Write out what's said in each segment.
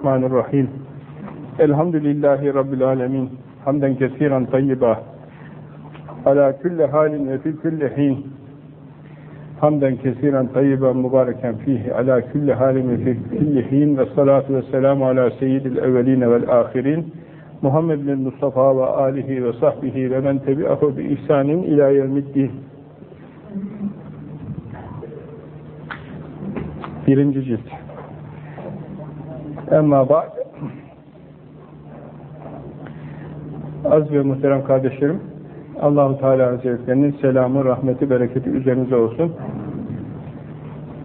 Bismillahirrahmanirrahim. Elhamdülillahi Rabbil alemin. Hamden kesiren tayyiba. Ala külle halin ve fi külle hin. Hamden kesiren tayyiba mübareken fihi. Ala külle halin ve fi külle hin. Ve salatu ve selamu ala seyyidil evveline vel ahirin. Muhammed bin Mustafa ve alihi ve sahbihi ve men tebi'ahu bi ihsanin ila yevmiddin. Birinci cilt. Emma ba'd Az ve muhterem kardeşlerim Allahu Teala Hazretlerinin selamı, rahmeti, bereketi üzerinize olsun.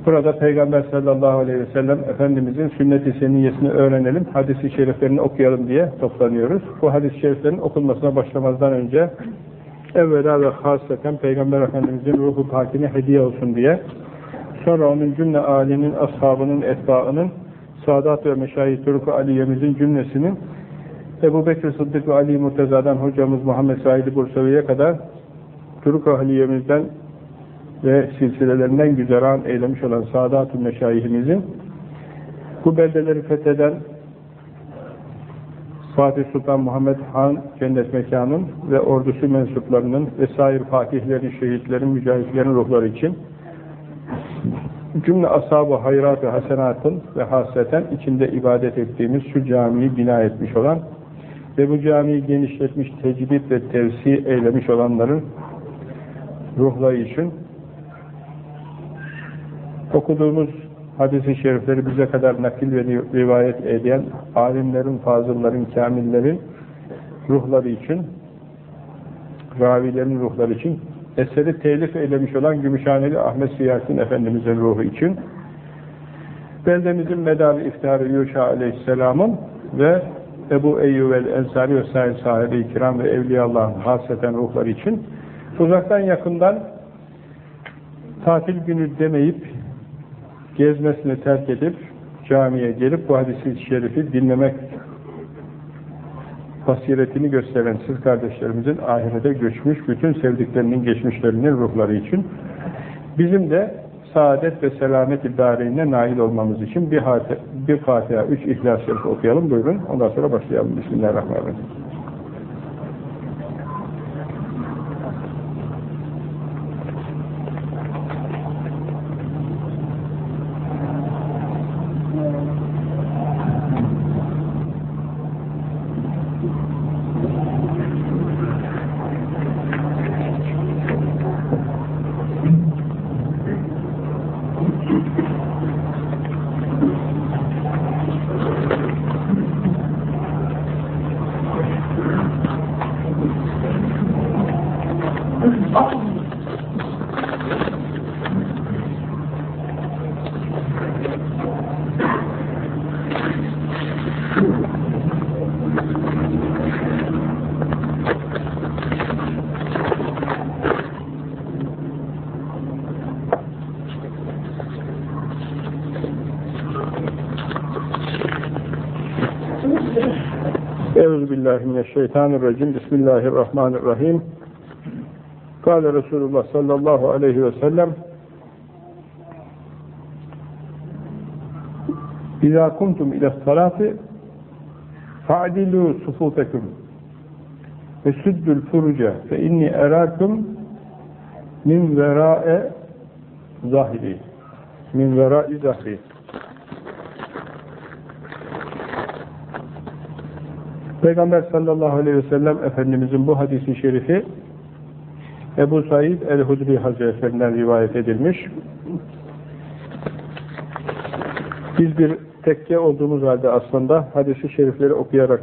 Burada Peygamber sallallahu aleyhi ve sellem Efendimizin sünnet-i seniyyesini öğrenelim, hadis-i şeriflerini okuyalım diye toplanıyoruz. Bu hadis-i şeriflerin okunmasına başlamazdan önce evvela ve hasreten Peygamber Efendimizin ruhu pakine hediye olsun diye sonra onun cümle âlinin, ashabının, etbaının, Sadat ve Meşayih Turku Aliye'mizin cümlesinin Ebu Bekir Sıddık ve Ali Murteza'dan hocamız Muhammed Said Bursavi'ye kadar Turku Aliye'mizden ve silsilelerinden güzeran eylemiş olan Sadat-ı Meşayihimizin bu beldeleri fetheden Fatih Sultan Muhammed Han cennet mekanın ve ordusu mensuplarının vesaire fatihlerin, şehitlerin, mücahitlerin ruhları için cümle ashab-ı hayrat ve hasenatın ve hasreten içinde ibadet ettiğimiz şu camiyi bina etmiş olan ve bu camiyi genişletmiş, tecdid ve tevsi eylemiş olanların ruhları için okuduğumuz hadis-i şerifleri bize kadar nakil ve rivayet eden alimlerin, fazılların, kamillerin ruhları için ravilerin ruhları için eseri telif eylemiş olan Gümüşhaneli Ahmet Siyahattin Efendimiz'in ruhu için. Beldemizin medarı iftiharı Yuşa Aleyhisselam'ın ve Ebu Eyyub el-Ensari ve sahibi sahibi kiram ve Evliyallah'ın hasreten ruhları için. Uzaktan yakından tatil günü demeyip gezmesini terk edip camiye gelip bu hadisi şerifi dinlemek basiretini gösteren siz kardeşlerimizin ahirete göçmüş, bütün sevdiklerinin geçmişlerinin ruhları için bizim de saadet ve selamet idareine nail olmamız için bir, bir Fatiha, üç İhlas Şerif okuyalım. Buyurun. Ondan sonra başlayalım. Bismillahirrahmanirrahim. Euzubillahimineşşeytanirracim. Bismillahirrahmanirrahim. Kale Resulullah sallallahu aleyhi ve sellem İzâ kuntum ile salati fa'dilû sufûtekum ve süddül furuca fe inni erâkum min verâe zahiri min verâi zahri Peygamber sallallahu aleyhi ve sellem Efendimizin bu hadisi şerifi Ebu Said el-Hudri Hazretlerinden rivayet edilmiş. Biz bir tekke olduğumuz halde aslında hadisi şerifleri okuyarak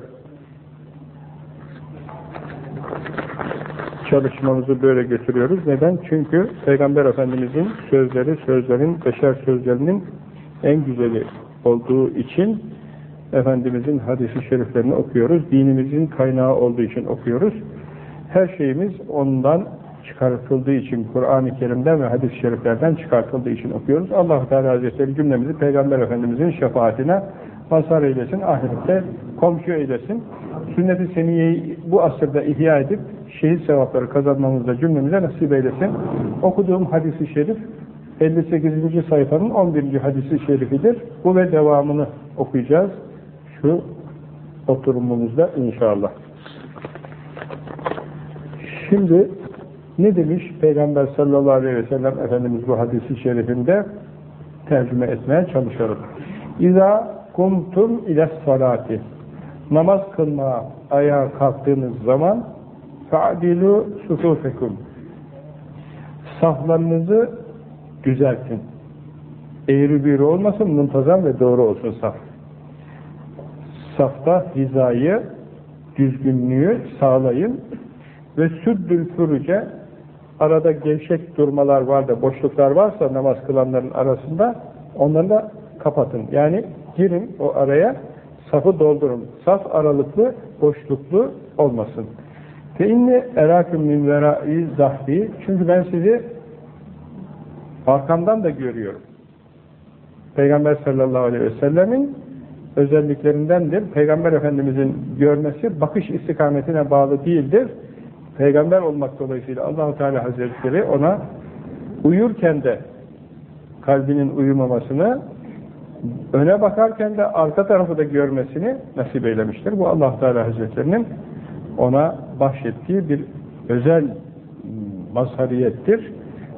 çalışmamızı böyle götürüyoruz. Neden? Çünkü Peygamber Efendimizin sözleri, sözlerin, beşer sözlerinin en güzeli olduğu için Efendimizin hadisi şeriflerini okuyoruz. Dinimizin kaynağı olduğu için okuyoruz. Her şeyimiz ondan çıkartıldığı için, Kur'an-ı Kerim'den ve hadis-i şeriflerden çıkartıldığı için okuyoruz. allah Teala Hazretleri cümlemizi Peygamber Efendimizin şefaatine mazhar eylesin, ahirette komşu eylesin. Sünnet-i Seniye'yi bu asırda ihya edip şehit sevapları kazanmamızda cümlemize nasip eylesin. Okuduğum hadis-i şerif 58. sayfanın 11. hadisi şerifidir. Bu ve devamını okuyacağız. Şu oturumumuzda inşallah. Şimdi ne demiş Peygamber sallallahu aleyhi ve sellem Efendimiz bu hadisi şerifinde tercüme etmeye çalışalım. İza kumtum ile salati namaz kılmaya ayağa kalktığınız zaman fa'dilu sufufekum saflarınızı düzeltin. Eğri büğrü olmasın, muntazam ve doğru olsun saf. Safta hizayı, düzgünlüğü sağlayın ve süddül furuce arada gevşek durmalar var da boşluklar varsa namaz kılanların arasında onları da kapatın. Yani girin o araya safı doldurun. Saf aralıklı, boşluklu olmasın. Fe inni eraküm min verai zahri çünkü ben sizi arkamdan da görüyorum. Peygamber sallallahu aleyhi ve sellemin özelliklerindendir. Peygamber Efendimizin görmesi bakış istikametine bağlı değildir. Peygamber olmak dolayısıyla allah Teala Hazretleri ona uyurken de kalbinin uyumamasını öne bakarken de arka tarafı da görmesini nasip eylemiştir. Bu allah Teala Hazretlerinin ona bahşettiği bir özel mazhariyettir.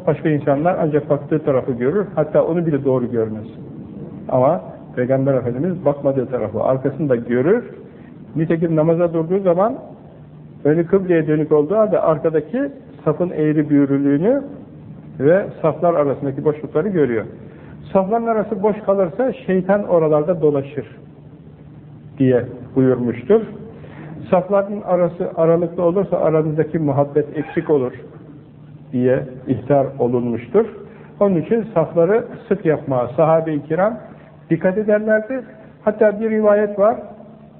Başka insanlar ancak baktığı tarafı görür, hatta onu bile doğru görmez. Ama Peygamber Efendimiz bakmadığı tarafı, arkasını da görür. Nitekim namaza durduğu zaman önü kıbleye dönük olduğu halde arkadaki safın eğri büyürülüğünü ve saflar arasındaki boşlukları görüyor. Safların arası boş kalırsa şeytan oralarda dolaşır diye buyurmuştur. Safların arası aralıklı olursa aranızdaki muhabbet eksik olur diye ihtar olunmuştur. Onun için safları sık yapmaya sahabe-i kiram dikkat ederlerdi. Hatta bir rivayet var,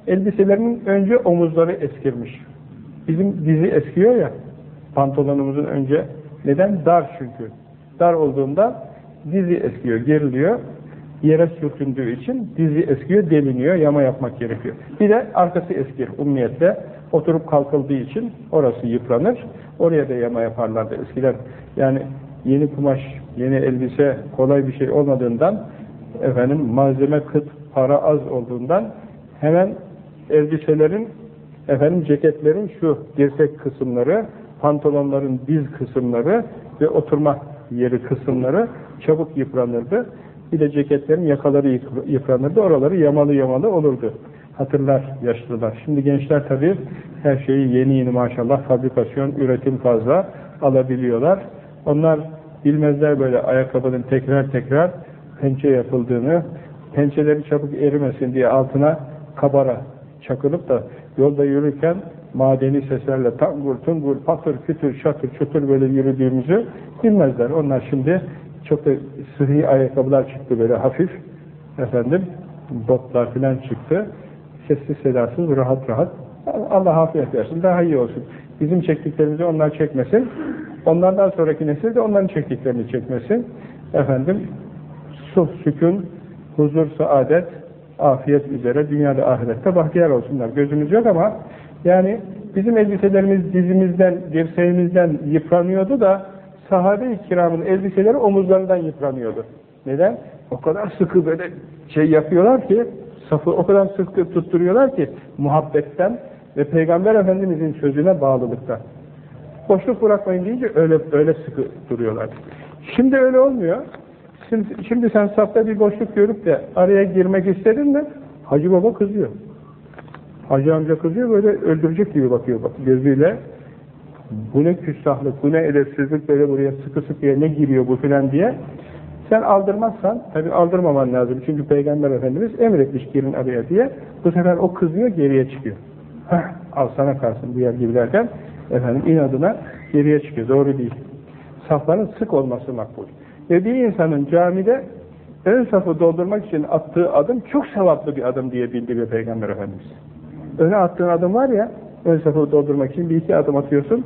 elbiselerinin önce omuzları eskirmiş. Bizim dizi eskiyor ya, pantolonumuzun önce. Neden? Dar çünkü. Dar olduğunda dizi eskiyor, geriliyor. Yere sürtündüğü için dizi eskiyor, deliniyor, yama yapmak gerekiyor. Bir de arkası eskir, ummiyetle. Oturup kalkıldığı için orası yıpranır. Oraya da yama yaparlardı eskiden. Yani yeni kumaş, yeni elbise kolay bir şey olmadığından efendim malzeme kıt, para az olduğundan hemen elbiselerin efendim ceketlerin şu dirsek kısımları, pantolonların diz kısımları ve oturma yeri kısımları çabuk yıpranırdı. Bir de ceketlerin yakaları yıpranırdı. Oraları yamalı yamalı olurdu. Hatırlar yaşlılar. Şimdi gençler tabii her şeyi yeni yeni maşallah fabrikasyon, üretim fazla alabiliyorlar. Onlar bilmezler böyle ayakkabının tekrar tekrar pençe yapıldığını, pençeleri çabuk erimesin diye altına kabara çakılıp da yolda yürürken madeni seslerle tangur tungur patır kütür şatır çutur böyle yürüdüğümüzü bilmezler. Onlar şimdi çok da sıhhi ayakkabılar çıktı böyle hafif efendim botlar filan çıktı. Sessiz sedasız rahat rahat Allah afiyet versin daha iyi olsun. Bizim çektiklerimizi onlar çekmesin. Onlardan sonraki nesil de onların çektiklerini çekmesin. Efendim sulh, sükun, huzur, saadet, afiyet üzere dünyada ahirette bahtiyar olsunlar. Gözümüz yok ama yani bizim elbiselerimiz dizimizden, dirseğimizden yıpranıyordu da sahabe-i kiramın elbiseleri omuzlarından yıpranıyordu. Neden? O kadar sıkı böyle şey yapıyorlar ki, safı o kadar sıkı tutturuyorlar ki muhabbetten ve Peygamber Efendimizin sözüne bağlılıktan. Boşluk bırakmayın deyince öyle öyle sıkı duruyorlar. Şimdi öyle olmuyor. Şimdi, şimdi sen safta bir boşluk görüp de araya girmek istedin mi Hacı Baba kızıyor. Hacı amca kızıyor böyle öldürecek gibi bakıyor bak gözüyle. Bu ne küstahlık, bu ne edepsizlik böyle buraya sıkı sıkıya ne giriyor bu filan diye. Sen aldırmazsan, tabi aldırmaman lazım çünkü Peygamber Efendimiz emretmiş girin araya diye. Bu sefer o kızıyor geriye çıkıyor. Heh, al sana kalsın bu yer gibi derken efendim inadına geriye çıkıyor. Doğru değil. Safların sık olması makbul. Ve bir insanın camide ön safı doldurmak için attığı adım çok sevaplı bir adım diye bildiriyor Peygamber Efendimiz. Öne attığın adım var ya, ön safı doldurmak için bir iki adım atıyorsun.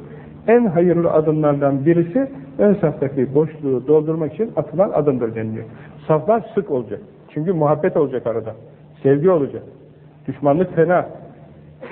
En hayırlı adımlardan birisi ön saftaki boşluğu doldurmak için atılan adımdır deniliyor. Saflar sık olacak. Çünkü muhabbet olacak arada. Sevgi olacak. Düşmanlık fena.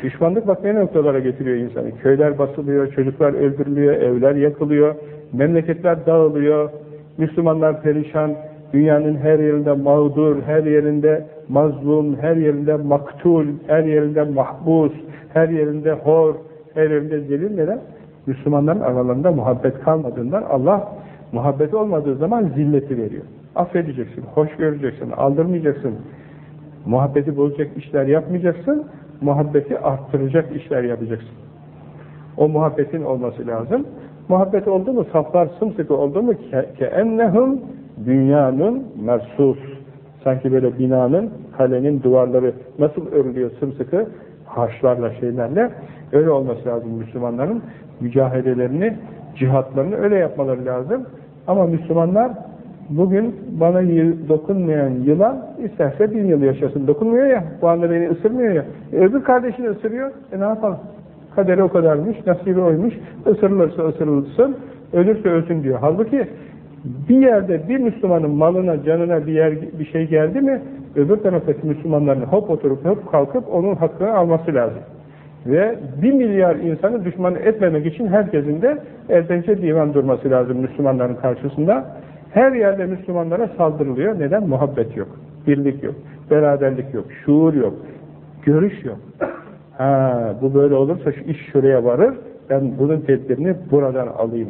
Düşmanlık bak ne noktalara getiriyor insanı. Köyler basılıyor, çocuklar öldürülüyor, evler yakılıyor, memleketler dağılıyor, Müslümanlar perişan, dünyanın her yerinde mağdur, her yerinde mazlum, her yerinde maktul, her yerinde mahbus, her yerinde hor, her yerinde zelil neden? Müslümanların aralarında muhabbet kalmadığından Allah muhabbet olmadığı zaman zilleti veriyor. Affedeceksin, hoş göreceksin, aldırmayacaksın, muhabbeti bozacak işler yapmayacaksın, muhabbeti arttıracak işler yapacaksın. O muhabbetin olması lazım. Muhabbet oldu mu, saflar sımsıkı oldu mu ke ennehum dünyanın mersus. Sanki böyle binanın, kalenin duvarları nasıl örülüyor sımsıkı harçlarla, şeylerle öyle olması lazım Müslümanların mücadelelerini, cihatlarını öyle yapmaları lazım. Ama Müslümanlar bugün bana dokunmayan yılan isterse bin yıl yaşasın. Dokunmuyor ya, bu anda beni ısırmıyor ya. E, öbür kardeşini ısırıyor, e ne yapalım? Kaderi o kadarmış, nasibi oymuş, ısırılırsa ısırılsın, ölürse ölsün diyor. Halbuki bir yerde bir Müslümanın malına, canına bir yer bir şey geldi mi, öbür taraftaki Müslümanların hop oturup hop kalkıp onun hakkını alması lazım. Ve bir milyar insanı düşman etmemek için herkesin de erdençe divan durması lazım Müslümanların karşısında. Her yerde Müslümanlara saldırılıyor. Neden? Muhabbet yok, birlik yok, beraberlik yok, şuur yok, görüş yok. Ha, bu böyle olursa şu iş şuraya varır, ben bunun tedbirini buradan alayım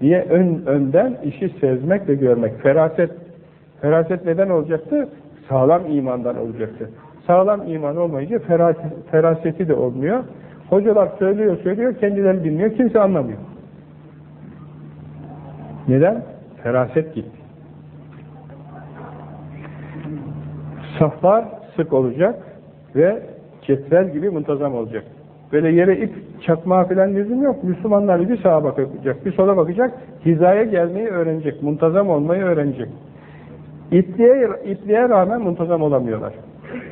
diye ön, önden işi sezmek ve görmek. Feraset. Feraset neden olacaktı? Sağlam imandan olacaktı. Sağlam iman olmayınca feraset, feraseti de olmuyor. Hocalar söylüyor söylüyor, kendileri bilmiyor, kimse anlamıyor. Neden? Feraset gitti. Saflar sık olacak ve cetvel gibi muntazam olacak. Böyle yere ip çakmağı falan lüzum yok. Müslümanlar bir sağa bakacak, bir sola bakacak, hizaya gelmeyi öğrenecek, muntazam olmayı öğrenecek. İpliğe, ipliğe rağmen muntazam olamıyorlar.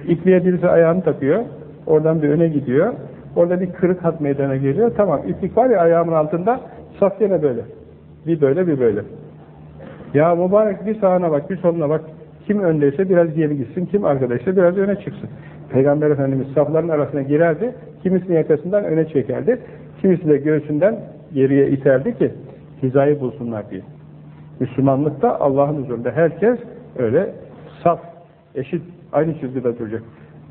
İpliğe birisi ayağını takıyor, oradan bir öne gidiyor, orada bir kırık hat meydana geliyor, tamam iplik var ya ayağımın altında, saf yine böyle. Bir böyle, bir böyle. Ya mübarek bir sağına bak, bir soluna bak, kim öndeyse biraz geri gitsin, kim arkadaysa biraz öne çıksın. Peygamber Efendimiz safların arasına girerdi, kimisini yakasından öne çekerdi, kimisi de göğsünden geriye iterdi ki hizayı bulsunlar diye. Müslümanlıkta Allah'ın huzurunda herkes öyle saf, eşit, aynı çizgide duracak.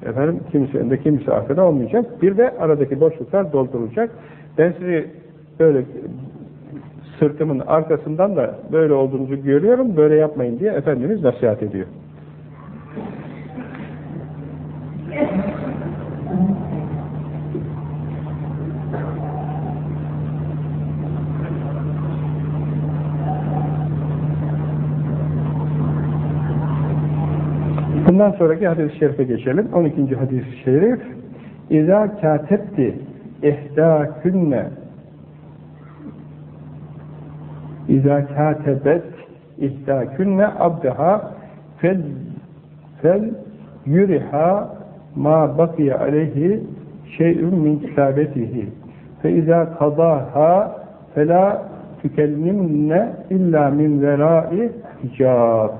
Efendim kimisi önde, kimisi arkada olmayacak. Bir de aradaki boşluklar doldurulacak. Ben sizi böyle sırtımın arkasından da böyle olduğunuzu görüyorum, böyle yapmayın diye Efendimiz nasihat ediyor. Bundan sonraki hadis-i şerife geçelim. 12. hadis-i şerif İzâ kâtebti ihdâkünne İzâ kâtebet ihdâkünne abdeha fel fel yuriha ma bakiye aleyhi şey'ün min kitabetihi. Fe izâ kadâhâ felâ tükellimne illa min verâi hicâb.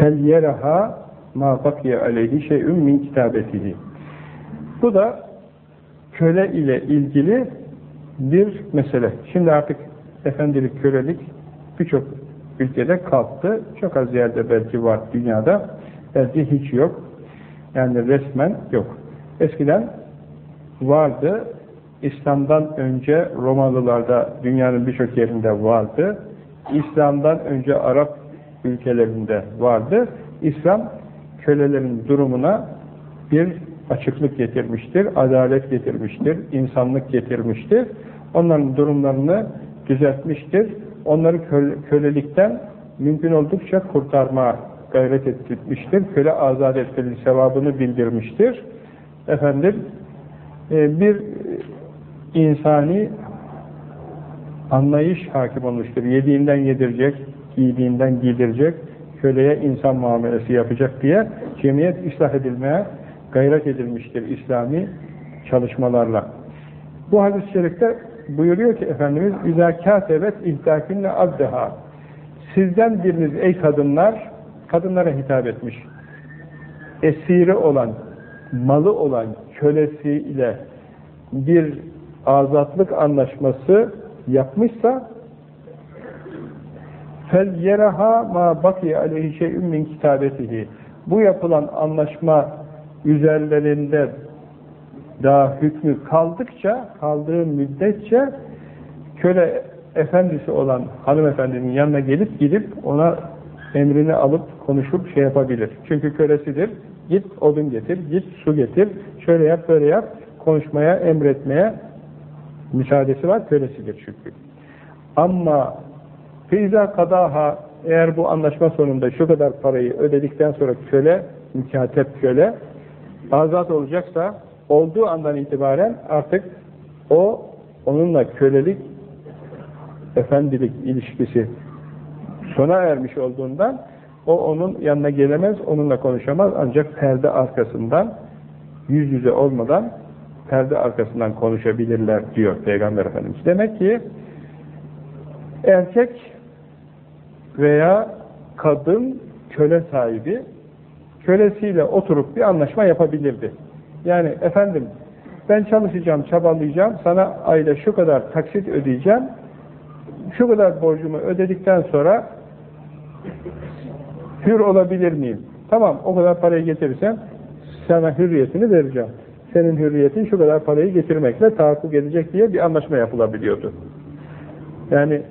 Felyeraha ma bakiye aleyhi şey'ün min kitabetihi. Bu da köle ile ilgili bir mesele. Şimdi artık efendilik, kölelik birçok ülkede kalktı. Çok az yerde belki var dünyada. Belki hiç yok. Yani resmen yok. Eskiden vardı. İslam'dan önce Romalılarda dünyanın birçok yerinde vardı. İslam'dan önce Arap ülkelerinde vardı. İslam kölelerin durumuna bir açıklık getirmiştir, adalet getirmiştir, insanlık getirmiştir. Onların durumlarını düzeltmiştir. Onları kölelikten mümkün oldukça kurtarma gayret etmiştir. Köle azat etmenin sevabını bildirmiştir. Efendim, e, bir insani anlayış hakim olmuştur. Yediğinden yedirecek, giydiğinden giydirecek, köleye insan muamelesi yapacak diye cemiyet ıslah edilmeye gayret edilmiştir İslami çalışmalarla. Bu hadis-i şerifte buyuruyor ki Efendimiz اِذَا كَاتَبَتْ اِهْتَاكِنَّ abdeha Sizden biriniz ey kadınlar, kadınlara hitap etmiş. Esiri olan, malı olan kölesiyle bir azatlık anlaşması yapmışsa fel yeraha ma baki aleyhi şey'ün min kitabetihi bu yapılan anlaşma üzerlerinde daha hükmü kaldıkça kaldığı müddetçe köle efendisi olan hanımefendinin yanına gelip gidip ona emrini alıp konuşup şey yapabilir. Çünkü kölesidir. Git odun getir, git su getir, şöyle yap böyle yap konuşmaya, emretmeye müsaadesi var, kölesidir çünkü. Ama Feyza kadaha eğer bu anlaşma sonunda şu kadar parayı ödedikten sonra köle, mükatep köle azat olacaksa olduğu andan itibaren artık o onunla kölelik efendilik ilişkisi sona ermiş olduğundan o onun yanına gelemez, onunla konuşamaz ancak perde arkasından yüz yüze olmadan perde arkasından konuşabilirler diyor Peygamber Efendimiz. Demek ki erkek veya kadın köle sahibi kölesiyle oturup bir anlaşma yapabilirdi. Yani efendim ben çalışacağım, çabalayacağım, sana ayda şu kadar taksit ödeyeceğim, şu kadar borcumu ödedikten sonra hür olabilir miyim? Tamam, o kadar parayı getirirsen sana hürriyetini vereceğim senin hürriyetin şu kadar parayı getirmekle tahakkuk edecek diye bir anlaşma yapılabiliyordu. Yani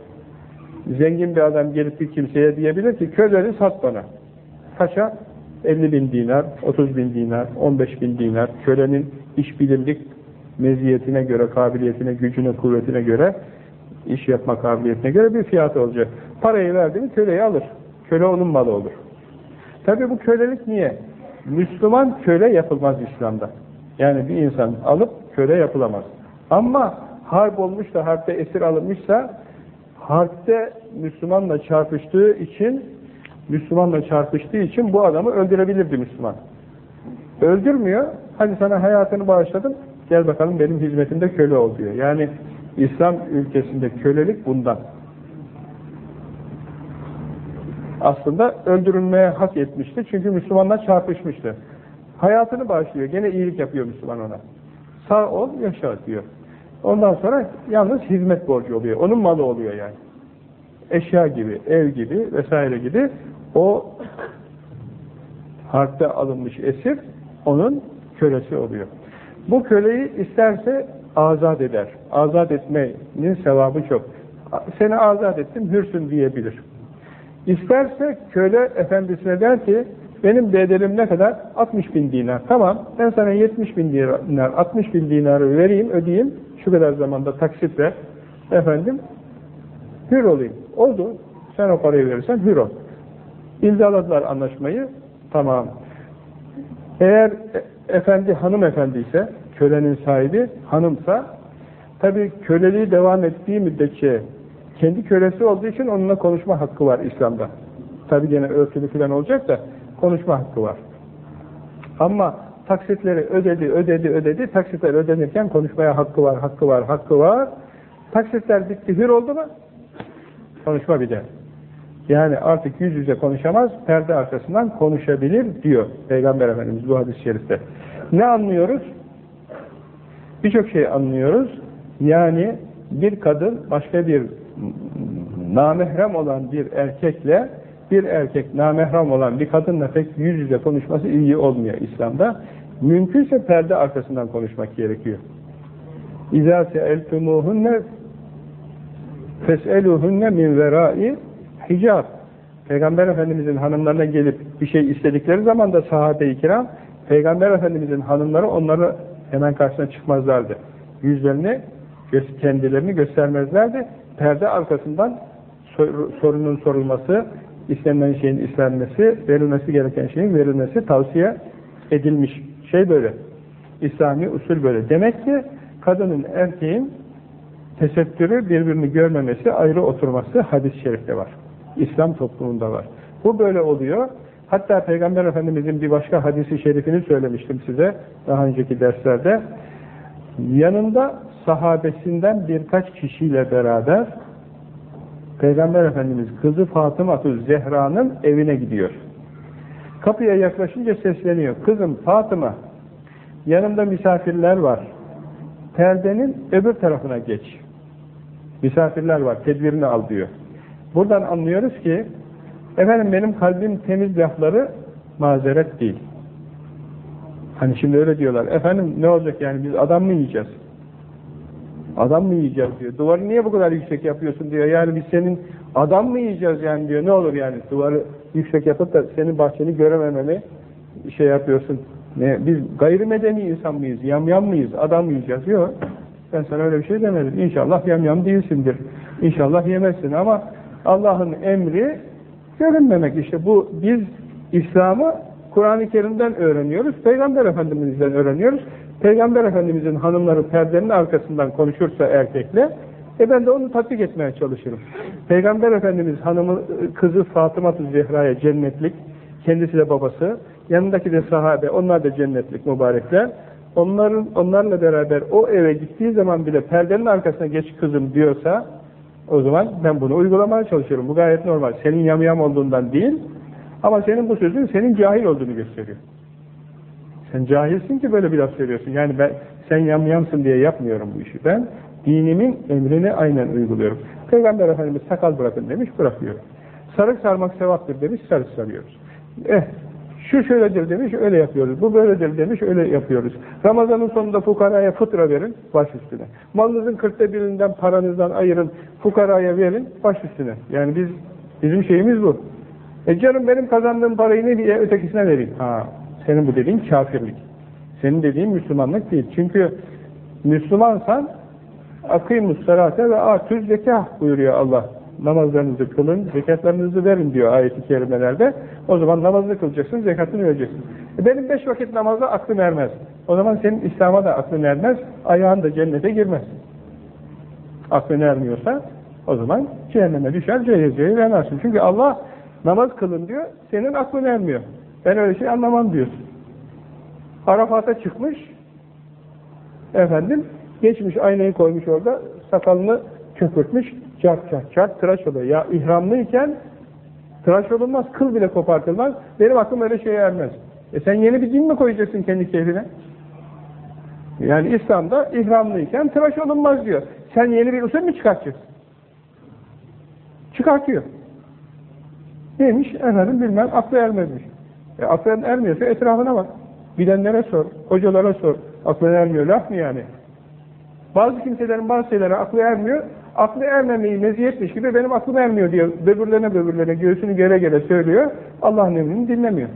zengin bir adam gelip bir kimseye diyebilir ki köleri sat bana. Kaça? 50 bin dinar, 30 bin dinar, 15 bin dinar. Kölenin iş bilimlik meziyetine göre, kabiliyetine, gücüne, kuvvetine göre, iş yapma kabiliyetine göre bir fiyatı olacak. Parayı verdi köleyi alır. Köle onun malı olur. Tabi bu kölelik niye? Müslüman köle yapılmaz İslam'da. Yani bir insan alıp köle yapılamaz. Ama harp olmuş da harpte esir alınmışsa harpte Müslümanla çarpıştığı için Müslümanla çarpıştığı için bu adamı öldürebilirdi Müslüman. Öldürmüyor. Hadi sana hayatını bağışladım. Gel bakalım benim hizmetimde köle ol diyor. Yani İslam ülkesinde kölelik bundan. Aslında öldürülmeye hak etmişti. Çünkü Müslümanla çarpışmıştı. Hayatını bağışlıyor. Gene iyilik yapıyor Müslüman ona. Sağ ol, yaşa diyor. Ondan sonra yalnız hizmet borcu oluyor. Onun malı oluyor yani. Eşya gibi, ev gibi vesaire gibi o harpte alınmış esir onun kölesi oluyor. Bu köleyi isterse azat eder. Azat etmenin sevabı çok. Seni azat ettim, hürsün diyebilir. İsterse köle efendisine der ki benim bedelim ne kadar? 60 bin dinar. Tamam ben sana 70 bin dinar, 60 bin dinarı vereyim, ödeyeyim. Şu kadar zamanda taksit ver. Efendim hür olayım. Oldu. Sen o parayı verirsen hür ol. İmzaladılar anlaşmayı. Tamam. Eğer efendi hanımefendi ise, kölenin sahibi hanımsa, tabi köleliği devam ettiği müddetçe kendi kölesi olduğu için onunla konuşma hakkı var İslam'da. Tabi gene örtülü falan olacak da konuşma hakkı var. Ama taksitleri ödedi, ödedi, ödedi. Taksitler ödenirken konuşmaya hakkı var, hakkı var, hakkı var. Taksitler bitti, hür oldu mu? Konuşma biter. Yani artık yüz yüze konuşamaz, perde arkasından konuşabilir diyor Peygamber Efendimiz bu hadis-i şerifte. Ne anlıyoruz? Birçok şey anlıyoruz. Yani bir kadın başka bir namahrem olan bir erkekle bir erkek namehram olan bir kadınla pek yüz yüze konuşması iyi olmuyor İslam'da. Mümkünse perde arkasından konuşmak gerekiyor. İzâ seeltumuhunne fes'eluhunne min verai hicab. Peygamber Efendimizin hanımlarına gelip bir şey istedikleri zaman da sahabe-i kiram Peygamber Efendimizin hanımları onları hemen karşısına çıkmazlardı. Yüzlerini, kendilerini göstermezlerdi. Perde arkasından sorunun sorulması, istenilen şeyin istenmesi, verilmesi gereken şeyin verilmesi tavsiye edilmiş. Şey böyle. İslami usul böyle. Demek ki kadının erkeğin tesettürü birbirini görmemesi, ayrı oturması hadis-i şerifte var. İslam toplumunda var. Bu böyle oluyor. Hatta Peygamber Efendimizin bir başka hadisi şerifini söylemiştim size daha önceki derslerde. Yanında sahabesinden birkaç kişiyle beraber Peygamber Efendimiz kızı Fatıma Zehra'nın evine gidiyor. Kapıya yaklaşınca sesleniyor. Kızım Fatıma yanımda misafirler var. Perdenin öbür tarafına geç. Misafirler var, tedbirini al diyor. Buradan anlıyoruz ki, efendim benim kalbim temiz lafları mazeret değil. Hani şimdi öyle diyorlar, efendim ne olacak yani biz adam mı yiyeceğiz? Adam mı yiyeceğiz diyor. Duvarı niye bu kadar yüksek yapıyorsun diyor. Yani biz senin adam mı yiyeceğiz yani diyor. Ne olur yani duvarı yüksek yapıp da senin bahçeni göremememi şey yapıyorsun. Ne, biz gayrimedeni insan mıyız? Yamyam mıyız? Adam mı yiyeceğiz? Yok. Ben sana öyle bir şey demedim. İnşallah yamyam değilsindir. İnşallah yemezsin ama Allah'ın emri görünmemek. işte bu biz İslam'ı Kur'an-ı Kerim'den öğreniyoruz. Peygamber Efendimiz'den öğreniyoruz. Peygamber Efendimiz'in hanımları perdenin arkasından konuşursa erkekle e ben de onu tatbik etmeye çalışırım. Peygamber Efendimiz hanımı, kızı Fatıma Zehra'ya cennetlik, kendisi de babası, yanındaki de sahabe, onlar da cennetlik mübarekler. Onların, onlarla beraber o eve gittiği zaman bile perdenin arkasına geç kızım diyorsa o zaman ben bunu uygulamaya çalışıyorum. Bu gayet normal. Senin yamyam olduğundan değil ama senin bu sözün senin cahil olduğunu gösteriyor. Sen cahilsin ki böyle bir laf söylüyorsun. Yani ben sen yamyamsın diye yapmıyorum bu işi. Ben dinimin emrini aynen uyguluyorum. Peygamber Efendimiz sakal bırakın demiş, bırakıyorum. Sarık sarmak sevaptır demiş, sarık sarıyoruz. Eh, şu şöyledir demiş, öyle yapıyoruz. Bu böyledir demiş, öyle yapıyoruz. Ramazanın sonunda fukaraya fıtra verin, baş üstüne. Malınızın kırkta birinden paranızdan ayırın, fukaraya verin, baş üstüne. Yani biz bizim şeyimiz bu. E canım benim kazandığım parayı ne diye ötekisine vereyim. Ha, senin bu dediğin kafirlik. Senin dediğin Müslümanlık değil. Çünkü Müslümansan akıymus salate ve atüz zekah buyuruyor Allah. Namazlarınızı kılın, zekatlarınızı verin diyor ayet-i kerimelerde. O zaman namazını kılacaksın, zekatını vereceksin. E benim beş vakit namazda aklım ermez. O zaman senin İslam'a da aklın ermez, ayağın da cennete girmez. Aklın ermiyorsa o zaman cehenneme düşer, cehenneye vermezsin. Çünkü Allah namaz kılın diyor, senin aklın ermiyor. Ben öyle şey anlamam diyorsun. Arafat'a çıkmış, efendim, geçmiş aynayı koymuş orada, sakalını köpürtmüş, çarp çarp çarp tıraş oluyor. Ya ihramlıyken tıraş olunmaz, kıl bile kopartılmaz. Benim aklım öyle şeye ermez. E sen yeni bir din mi koyacaksın kendi keyfine? Yani İslam'da ihramlıyken tıraş olunmaz diyor. Sen yeni bir usul mü çıkartacaksın? Çıkartıyor. Neymiş? Efendim bilmem, aklı ermezmiş. E, aklı ermiyorsa etrafına bak. Bilenlere sor, hocalara sor. Aklı ermiyor, laf mı yani? Bazı kimselerin bazı şeylere aklı ermiyor, aklı ermemeyi meziyetmiş gibi benim aklım ermiyor diyor. Böbürlerine böbürlerine göğsünü gere gere söylüyor. Allah'ın emrini dinlemiyor.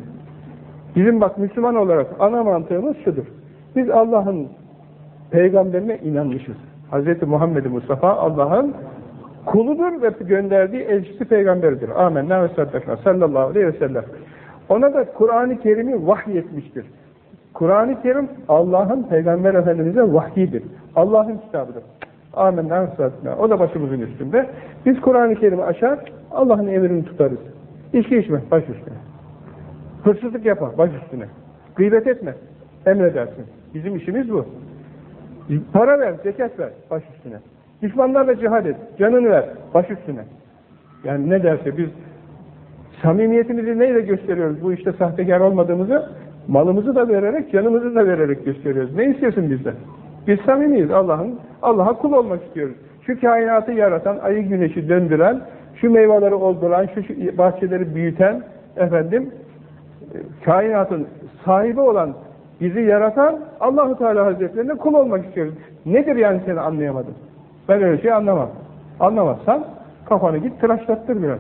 Bizim bak Müslüman olarak ana mantığımız şudur. Biz Allah'ın peygamberine inanmışız. Hz. Muhammed Mustafa Allah'ın kuludur ve gönderdiği elçisi peygamberidir. Amenna ve saddakna sallallahu aleyhi ve sellem. Ona da Kur'an-ı Kerim'i vahyetmiştir. Kur'an-ı Kerim Allah'ın Peygamber Efendimiz'e vahyidir. Allah'ın kitabıdır. Amenna saddakna. O da başımızın üstünde. Biz Kur'an-ı Kerim'i açar, Allah'ın emrini tutarız. İçki içme, baş üstüne. Hırsızlık yapma, baş üstüne. Gıybet etme, emredersin. Bizim işimiz bu. Para ver, zekat ver, baş üstüne. Düşmanlarla cihad et, canını ver, baş üstüne. Yani ne derse biz samimiyetimizi neyle gösteriyoruz? Bu işte sahtekar olmadığımızı malımızı da vererek, canımızı da vererek gösteriyoruz. Ne istiyorsun bizden? Biz samimiyiz Allah'ın. Allah'a kul olmak istiyoruz. Şu kainatı yaratan, ayı güneşi döndüren, şu meyveleri olduran, şu, bahçeleri büyüten, efendim, kainatın sahibi olan, bizi yaratan Allahu Teala Hazretlerine kul olmak istiyoruz. Nedir yani seni anlayamadım? Ben öyle şey anlamam. Anlamazsan kafanı git tıraşlattır biraz.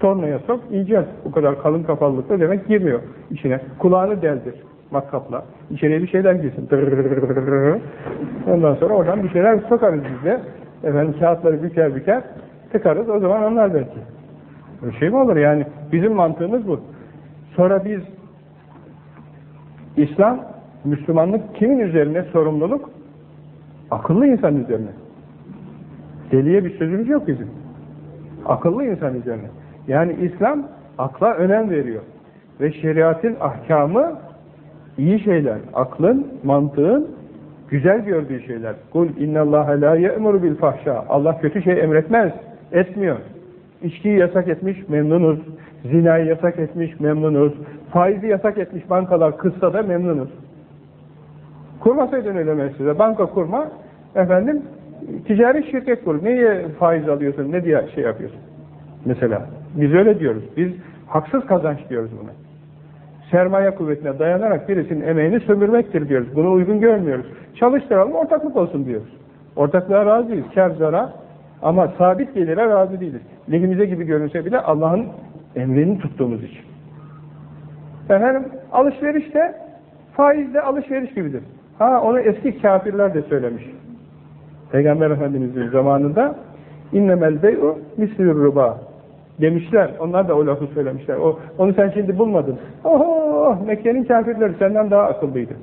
Tornaya sok, incelt. Bu kadar kalın kafalılıkla demek girmiyor içine. Kulağını deldir matkapla. İçeriye bir şeyler girsin. Ondan sonra oradan bir şeyler sokarız biz de. Efendim kağıtları büker büker tıkarız. O zaman anlar belki. Öyle şey mi olur yani? Bizim mantığımız bu. Sonra biz İslam, Müslümanlık kimin üzerine sorumluluk? Akıllı insan üzerine. Deliye bir sözümüz yok bizim. Akıllı insan üzerine. Yani İslam akla önem veriyor. Ve şeriatın ahkamı iyi şeyler. Aklın, mantığın güzel gördüğü şeyler. Kul innallâhe lâ ye'muru bil fahşâ. Allah kötü şey emretmez. Etmiyor. İçkiyi yasak etmiş, memnunuz. Zinayı yasak etmiş, memnunuz. Faizi yasak etmiş bankalar kıssa da memnunuz. Kurmasaydın öyle mesele. Banka kurma, efendim, ticari şirket kur. Neye faiz alıyorsun, ne diye şey yapıyorsun? Mesela. Biz öyle diyoruz. Biz haksız kazanç diyoruz buna. Sermaye kuvvetine dayanarak birisinin emeğini sömürmektir diyoruz. Bunu uygun görmüyoruz. Çalıştıralım, ortaklık olsun diyoruz. Ortaklığa razıyız, kar. Ama sabit gelire razı değiliz. Lehimize gibi görünse bile Allah'ın emrini tuttuğumuz için. Efendim, alışveriş de faizle alışveriş gibidir. Ha onu eski kafirler de söylemiş. Peygamber Efendimiz'in zamanında innemel bey'u mislür ruba demişler. Onlar da o lafı söylemişler. O, onu sen şimdi bulmadın. Oho Mekke'nin kafirleri senden daha akıllıydı.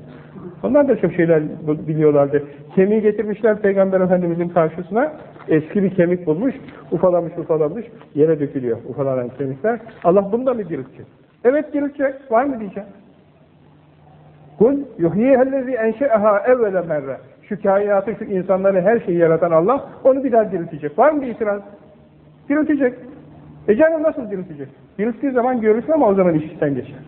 Onlar da çok şeyler biliyorlardı. Kemiği getirmişler Peygamber Efendimiz'in karşısına. Eski bir kemik bulmuş. Ufalamış ufalamış. Yere dökülüyor ufalanan kemikler. Allah bunu da mı diriltecek? Evet diriltecek. Var mı diyeceğim? Kul yuhyihellezi enşe'aha evvele merre. Şu kainatı, şu insanları, her şeyi yaratan Allah onu bir daha diriltecek. Var mı bir itiraz? Diriltecek. E canım nasıl diriltecek? Dirilttiği zaman görürsün ama o zaman iş işten geçer.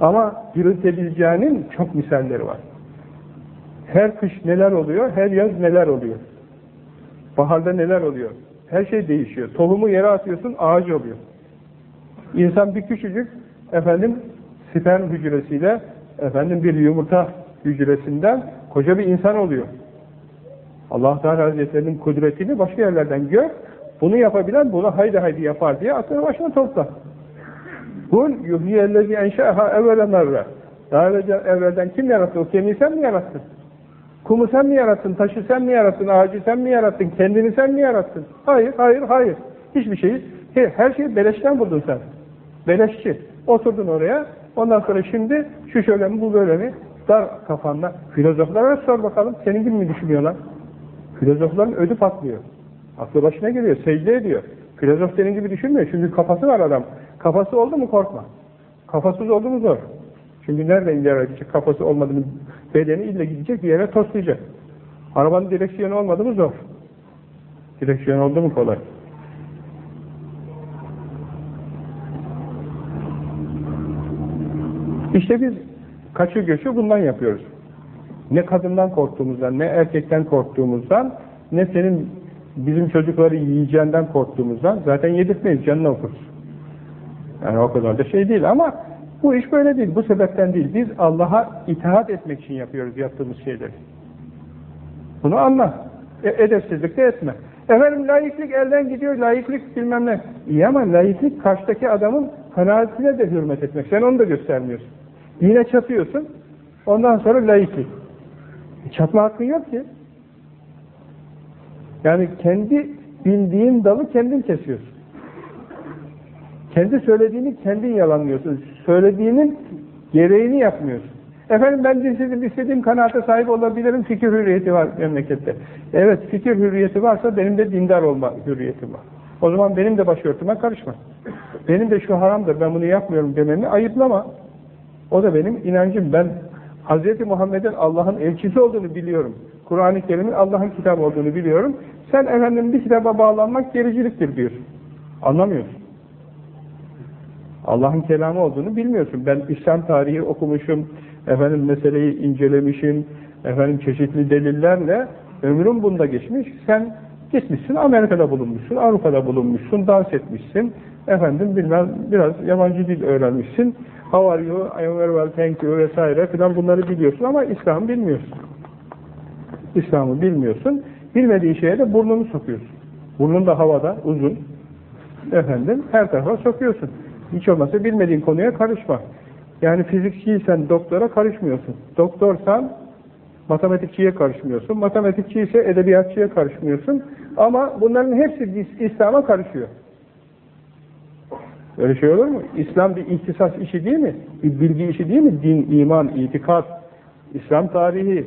Ama diriltebileceğinin çok misalleri var. Her kış neler oluyor, her yaz neler oluyor. Baharda neler oluyor. Her şey değişiyor. Tohumu yere atıyorsun, ağaç oluyor. İnsan bir küçücük, efendim, sperm hücresiyle, efendim bir yumurta hücresinden koca bir insan oluyor. Allah Teala Hazretlerinin kudretini başka yerlerden gör, bunu yapabilen bunu haydi haydi yapar diye aklını başına topla. Kul yuhyellezi enşe'ha evvele merre. Daha evvelden kim yarattı? O sen mi yarattın? Kumu sen mi yarattın? Taşı sen mi yarattın? Ağacı sen mi yarattın? Kendini sen mi yarattın? Hayır, hayır, hayır. Hiçbir şeyi. Her şeyi beleşten buldun sen. Beleşçi. Oturdun oraya. Ondan sonra şimdi şu şöyle mi bu böyle mi? Dar kafanla. Filozoflara sor bakalım. Senin gibi mi düşünüyorlar? Filozofların ödü patlıyor. Aklı başına geliyor. Secde ediyor. Filozof senin gibi düşünmüyor. Çünkü kafası var adam. Kafası oldu mu korkma. Kafasız oldu mu zor. Çünkü nerede ileri gidecek? Kafası olmadığını bedeni ille gidecek bir yere toslayacak. Arabanın direksiyonu olmadı mı zor. Direksiyon oldu mu kolay. İşte biz kaçı göçü bundan yapıyoruz. Ne kadından korktuğumuzdan, ne erkekten korktuğumuzdan, ne senin bizim çocukları yiyeceğinden korktuğumuzdan zaten yedirtmeyiz, canını okuruz. Yani o kadar da şey değil ama bu iş böyle değil, bu sebepten değil. Biz Allah'a itaat etmek için yapıyoruz yaptığımız şeyleri. Bunu anla. E, edepsizlik de etme. Efendim layıklık elden gidiyor, layıklık bilmem ne. İyi ama layıklık karşıdaki adamın kanaatine de hürmet etmek. Sen onu da göstermiyorsun. Yine çatıyorsun, ondan sonra layıklık. E, çatma hakkın yok ki. Yani kendi bildiğin dalı kendin kesiyorsun. Kendi söylediğini kendin yalanlıyorsun. Söylediğinin gereğini yapmıyorsun. Efendim ben dinsizim, istediğim kanaate sahip olabilirim, fikir hürriyeti var memlekette. Evet, fikir hürriyeti varsa benim de dindar olma hürriyetim var. O zaman benim de başörtüme karışma. Benim de şu haramdır, ben bunu yapmıyorum dememi ayıplama. O da benim inancım. Ben Hz. Muhammed'in Allah'ın elçisi olduğunu biliyorum. Kur'an-ı Kerim'in Allah'ın kitabı olduğunu biliyorum. Sen efendim bir kitaba bağlanmak gericiliktir diyorsun. Anlamıyorsun. Allah'ın kelamı olduğunu bilmiyorsun. Ben İslam tarihi okumuşum, efendim meseleyi incelemişim, efendim çeşitli delillerle ömrüm bunda geçmiş. Sen gitmişsin Amerika'da bulunmuşsun, Avrupa'da bulunmuşsun, dans etmişsin, efendim bilmem biraz yabancı dil öğrenmişsin. How are you? I am very well, thank you vesaire filan bunları biliyorsun ama İslam'ı bilmiyorsun. İslam'ı bilmiyorsun. Bilmediğin şeye de burnunu sokuyorsun. Burnun da havada, uzun. Efendim, her tarafa sokuyorsun. Hiç olmazsa bilmediğin konuya karışma. Yani fizikçiysen doktora karışmıyorsun. Doktorsan matematikçiye karışmıyorsun. Matematikçi ise edebiyatçıya karışmıyorsun. Ama bunların hepsi İslam'a karışıyor. Öyle şey olur mu? İslam bir ihtisas işi değil mi? Bir bilgi işi değil mi? Din, iman, itikat, İslam tarihi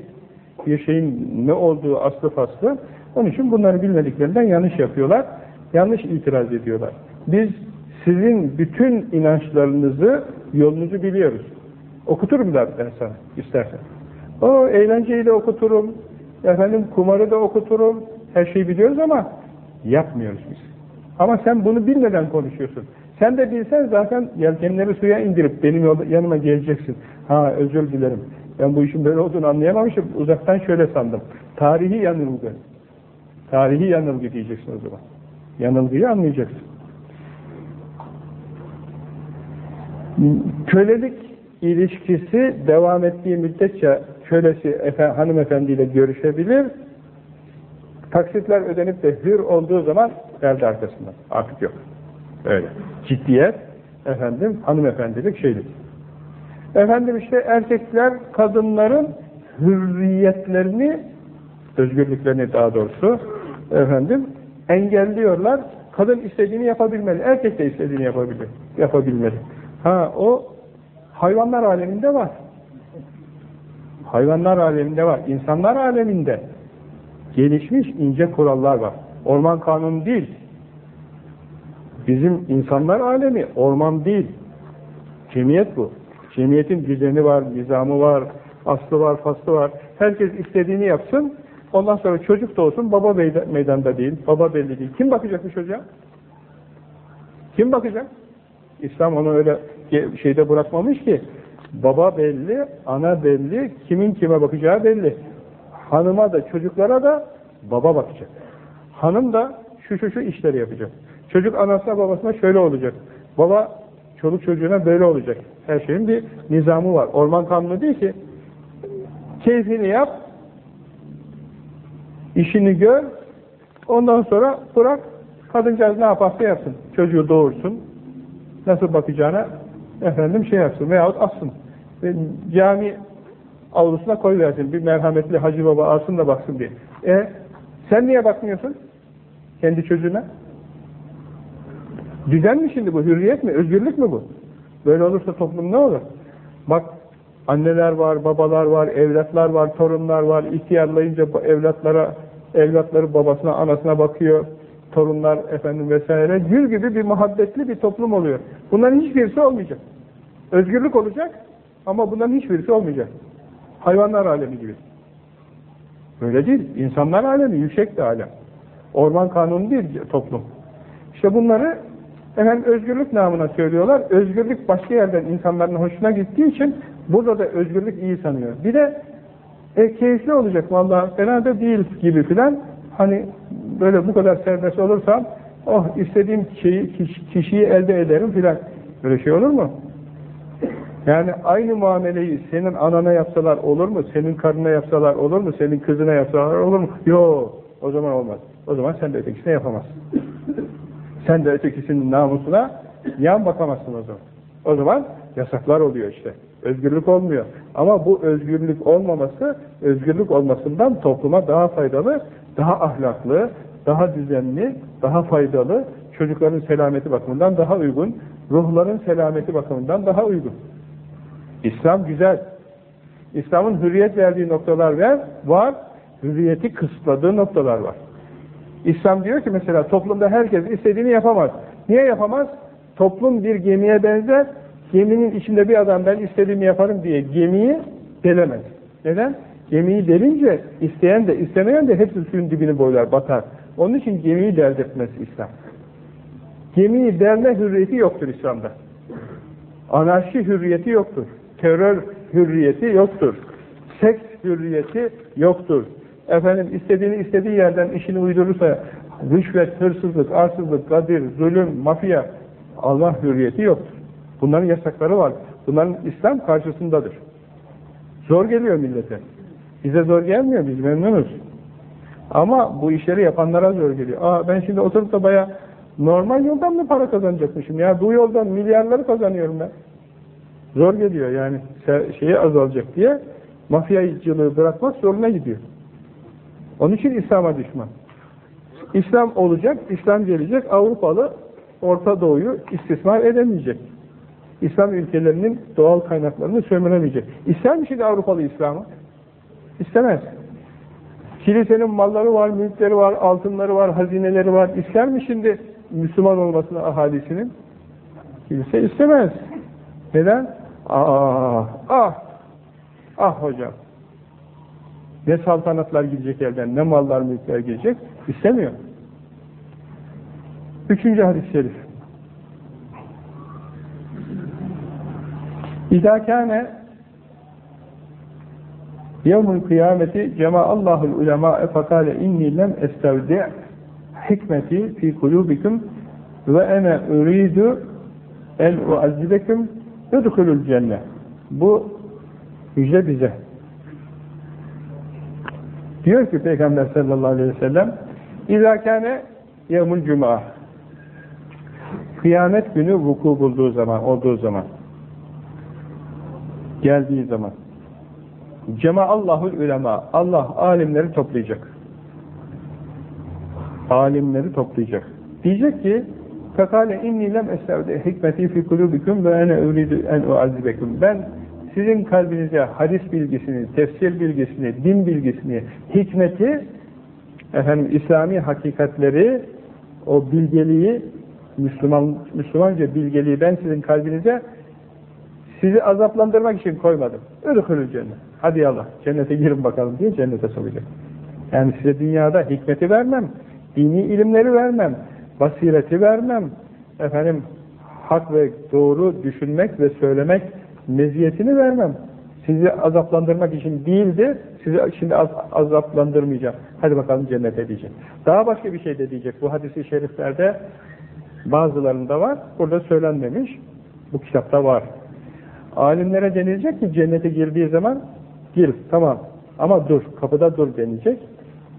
bir şeyin ne olduğu aslı faslı. Onun için bunları bilmediklerinden yanlış yapıyorlar. Yanlış itiraz ediyorlar. Biz sizin bütün inançlarınızı, yolunuzu biliyoruz. Okuturum da ben sana istersen. O eğlenceyi de okuturum, efendim kumarı da okuturum, her şeyi biliyoruz ama yapmıyoruz biz. Ama sen bunu bilmeden konuşuyorsun. Sen de bilsen zaten yelkenleri suya indirip benim yanıma geleceksin. Ha özür dilerim. Ben bu işin böyle olduğunu anlayamamışım. Uzaktan şöyle sandım. Tarihi yanılgı. Tarihi yanılgı diyeceksin o zaman. Yanılgıyı anlayacaksın. Kölelik ilişkisi devam ettiği müddetçe kölesi efe, hanımefendiyle görüşebilir. Taksitler ödenip de hür olduğu zaman perde arkasından. Artık yok. Öyle. Ciddiyet, efendim, hanımefendilik şeylik. Efendim işte erkekler kadınların hürriyetlerini, özgürlüklerini daha doğrusu, efendim, engelliyorlar. Kadın istediğini yapabilmeli, erkek de istediğini yapabilir, yapabilmeli. Ha o hayvanlar aleminde var. Hayvanlar aleminde var. İnsanlar aleminde gelişmiş ince kurallar var. Orman kanunu değil. Bizim insanlar alemi orman değil. Cemiyet bu. Cemiyetin düzeni var, nizamı var, aslı var, faslı var. Herkes istediğini yapsın. Ondan sonra çocuk da olsun, baba meydanda değil, baba belli değil. Kim bakacak bu çocuğa? Kim bakacak? İslam onu öyle şeyde bırakmamış ki. Baba belli, ana belli, kimin kime bakacağı belli. Hanıma da çocuklara da baba bakacak. Hanım da şu şu şu işleri yapacak. Çocuk anasına babasına şöyle olacak. Baba çoluk çocuğuna böyle olacak. Her şeyin bir nizamı var. Orman kanunu değil ki keyfini yap işini gör ondan sonra bırak kadıncağız ne yaparsa yapsın. Çocuğu doğursun nasıl bakacağına efendim şey yapsın veyahut assın. Ve cami avlusuna koyversin. Bir merhametli hacı baba alsın da baksın diye. E sen niye bakmıyorsun? Kendi çocuğuna? Düzen mi şimdi bu? Hürriyet mi? Özgürlük mü bu? Böyle olursa toplum ne olur? Bak anneler var, babalar var, evlatlar var, torunlar var. İhtiyarlayınca evlatlara evlatları babasına, anasına bakıyor. Torunlar efendim vesaire. Gül gibi bir muhabbetli bir toplum oluyor. Bunların hiçbirisi olmayacak. Özgürlük olacak ama bunların hiçbirisi olmayacak. Hayvanlar alemi gibi. Böyle değil. İnsanlar alemi, yüksek bir alem. Orman kanunu değil toplum. İşte bunları hemen özgürlük namına söylüyorlar. Özgürlük başka yerden insanların hoşuna gittiği için burada da özgürlük iyi sanıyor. Bir de e, keyifli olacak vallahi fena da değil gibi filan. Hani böyle bu kadar serbest olursam oh istediğim şeyi, kişiyi elde ederim filan. Böyle şey olur mu? Yani aynı muameleyi senin anana yapsalar olur mu? Senin karnına yapsalar olur mu? Senin kızına yapsalar olur mu? Yok. O zaman olmaz. O zaman sen de ötekisine yapamazsın. Sen de ötekisinin namusuna yan bakamazsın o zaman. O zaman yasaklar oluyor işte. Özgürlük olmuyor. Ama bu özgürlük olmaması, özgürlük olmasından topluma daha faydalı, daha ahlaklı, daha düzenli, daha faydalı, çocukların selameti bakımından daha uygun, ruhların selameti bakımından daha uygun. İslam güzel. İslam'ın hürriyet verdiği noktalar var, var, hürriyeti kısıtladığı noktalar var. İslam diyor ki mesela toplumda herkes istediğini yapamaz. Niye yapamaz? Toplum bir gemiye benzer, geminin içinde bir adam ben istediğimi yaparım diye gemiyi delemez. Neden? Gemiyi delince isteyen de istemeyen de hepsi suyun dibini boylar, batar. Onun için gemiyi dert etmez İslam. Gemiyi derme hürriyeti yoktur İslam'da. Anarşi hürriyeti yoktur terör hürriyeti yoktur. Seks hürriyeti yoktur. Efendim istediğini istediği yerden işini uydurursa rüşvet, hırsızlık, arsızlık, gadir, zulüm, mafya Allah hürriyeti yoktur. Bunların yasakları var. Bunların İslam karşısındadır. Zor geliyor millete. Bize zor gelmiyor, biz memnunuz. Ama bu işleri yapanlara zor geliyor. Aa ben şimdi oturup da baya normal yoldan mı para kazanacakmışım ya? Bu yoldan milyarları kazanıyorum ben. Zor geliyor yani şeyi azalacak diye mafyacılığı bırakmak zoruna gidiyor. Onun için İslam'a düşman. İslam olacak, İslam gelecek, Avrupalı Orta Doğu'yu istismar edemeyecek. İslam ülkelerinin doğal kaynaklarını sömüremeyecek. İster mi şimdi Avrupalı İslam'ı? İstemez. Kilisenin malları var, mülkleri var, altınları var, hazineleri var. İster mi şimdi Müslüman olmasını ahalisinin? Kilise istemez. Neden? Ah, ah, ah hocam. Ne saltanatlar gidecek elden, ne mallar mülkler gidecek, istemiyor. Üçüncü hadis-i şerif. İzâ Yevmul kıyameti cema'allahul ulema'e fekale inni lem estevdi' hikmeti fi kulubikum ve ene uridu en uazzibekum udhulul cennet. Bu müjde bize. Diyor ki Peygamber sallallahu aleyhi ve sellem İzâ kâne yevmul cuma kıyamet günü vuku bulduğu zaman, olduğu zaman geldiği zaman Cema'allahul ulema Allah alimleri toplayacak. Alimleri toplayacak. Diyecek ki Fekale inni lem estevde hikmeti fi kulubikum ve ene uridu en uazzibekum. Ben sizin kalbinize hadis bilgisini, tefsir bilgisini, din bilgisini, hikmeti, efendim İslami hakikatleri, o bilgeliği, Müslüman, Müslümanca bilgeliği ben sizin kalbinize sizi azaplandırmak için koymadım. Ürkülü cennet. Hadi Allah, cennete girin bakalım diye cennete sokacak. Yani size dünyada hikmeti vermem, dini ilimleri vermem, basireti vermem, efendim hak ve doğru düşünmek ve söylemek meziyetini vermem. Sizi azaplandırmak için değildi, sizi şimdi az, azaplandırmayacağım. Hadi bakalım cennete diyecek. Daha başka bir şey de diyecek. Bu hadisi şeriflerde bazılarında var, burada söylenmemiş. Bu kitapta var. Alimlere denilecek ki cennete girdiği zaman gir, tamam ama dur, kapıda dur denilecek.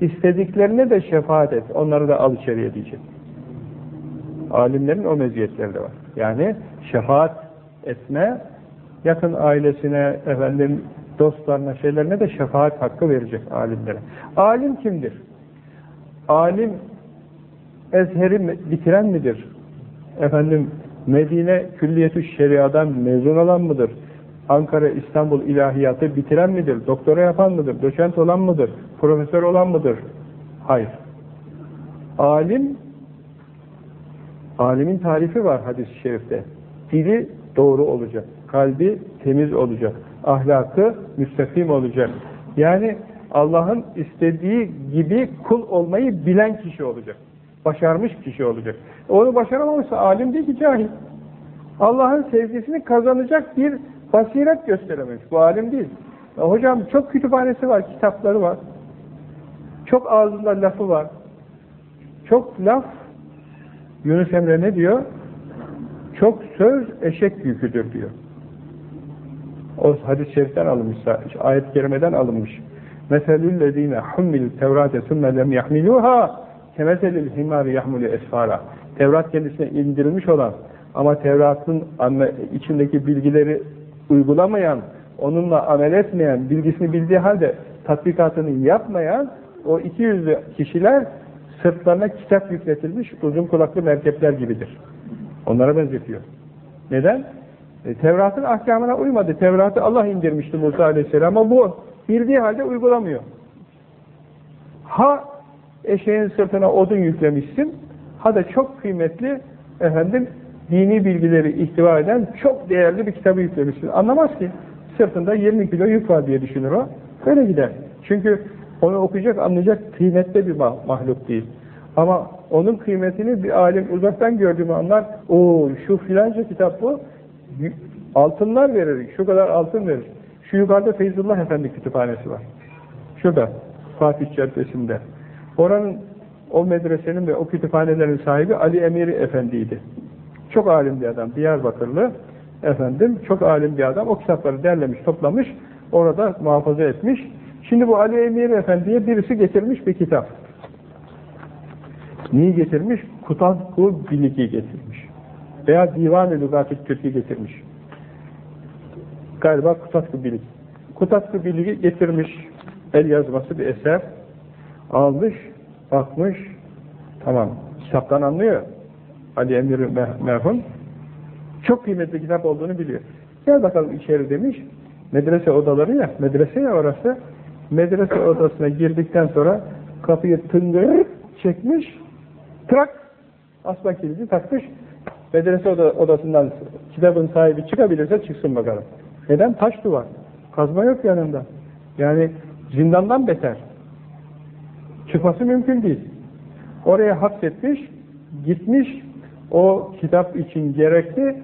İstediklerine de şefaat et, onları da al içeriye diyecek. Alimlerin o meziyetleri de var. Yani şefaat etme, yakın ailesine, efendim dostlarına, şeylerine de şefaat hakkı verecek alimlere. Alim kimdir? Alim ezheri bitiren midir? Efendim Medine Külliyetü Şeria'dan mezun olan mıdır? Ankara İstanbul İlahiyatı bitiren midir? Doktora yapan mıdır? Doçent olan mıdır? Profesör olan mıdır? Hayır. Alim Alimin tarifi var hadis-i şerifte. Dili doğru olacak. Kalbi temiz olacak. Ahlakı müstakim olacak. Yani Allah'ın istediği gibi kul olmayı bilen kişi olacak. Başarmış kişi olacak. Onu başaramamışsa alim değil ki cahil. Allah'ın sevgisini kazanacak bir basiret gösterememiş. Bu alim değil. Ya hocam çok kütüphanesi var, kitapları var. Çok ağzında lafı var. Çok laf Yunus Emre ne diyor? Çok söz eşek yüküdür diyor. O hadis-i şeriften alınmış, ayet-i kerimeden alınmış. Meselüllezine hummil tevrate sümme lem yahmiluha kemeselil himari yahmulu esfara. Tevrat kendisine indirilmiş olan ama Tevrat'ın içindeki bilgileri uygulamayan, onunla amel etmeyen, bilgisini bildiği halde tatbikatını yapmayan o iki yüzlü kişiler sırtlarına kitap yükletilmiş uzun kulaklı merkepler gibidir. Onlara benzetiyor. Neden? E, Tevrat'ın ahkamına uymadı. Tevrat'ı Allah indirmişti Musa Aleyhisselam'a. Bu bildiği halde uygulamıyor. Ha eşeğin sırtına odun yüklemişsin, ha da çok kıymetli efendim dini bilgileri ihtiva eden çok değerli bir kitabı yüklemişsin. Anlamaz ki. Sırtında 20 kilo yük var diye düşünür o. Öyle gider. Çünkü onu okuyacak, anlayacak kıymetli bir mahluk değil. Ama onun kıymetini bir alim uzaktan gördüğümü anlar. O şu filanca kitap bu. Altınlar verir. Şu kadar altın verir. Şu yukarıda Feyzullah Efendi kütüphanesi var. Şurada. Fatih Caddesi'nde. Oranın o medresenin ve o kütüphanelerin sahibi Ali Emiri Efendi'ydi. Çok alim bir adam. Diyarbakırlı efendim. Çok alim bir adam. O kitapları derlemiş, toplamış. Orada muhafaza etmiş. Şimdi bu Ali Emir Efendi'ye birisi getirmiş bir kitap. Neyi getirmiş? Kutatku Biligi getirmiş. Veya Divan-ı Lugat-ı getirmiş. Galiba Kutatku Biligi. Kutatku Biligi getirmiş. El yazması bir eser. Almış, bakmış. Tamam. Kitaptan anlıyor. Ali Emir merhum. Çok kıymetli kitap olduğunu biliyor. Gel bakalım içeri demiş. Medrese odaları ya, medrese ya orası medrese odasına girdikten sonra kapıyı tıngır çekmiş, trak, asma kilidi takmış, medrese odasından kitabın sahibi çıkabilirse çıksın bakalım. Neden? Taş duvar. Kazma yok yanında. Yani zindandan beter. Çıkması mümkün değil. Oraya hapsetmiş, gitmiş, o kitap için gerekli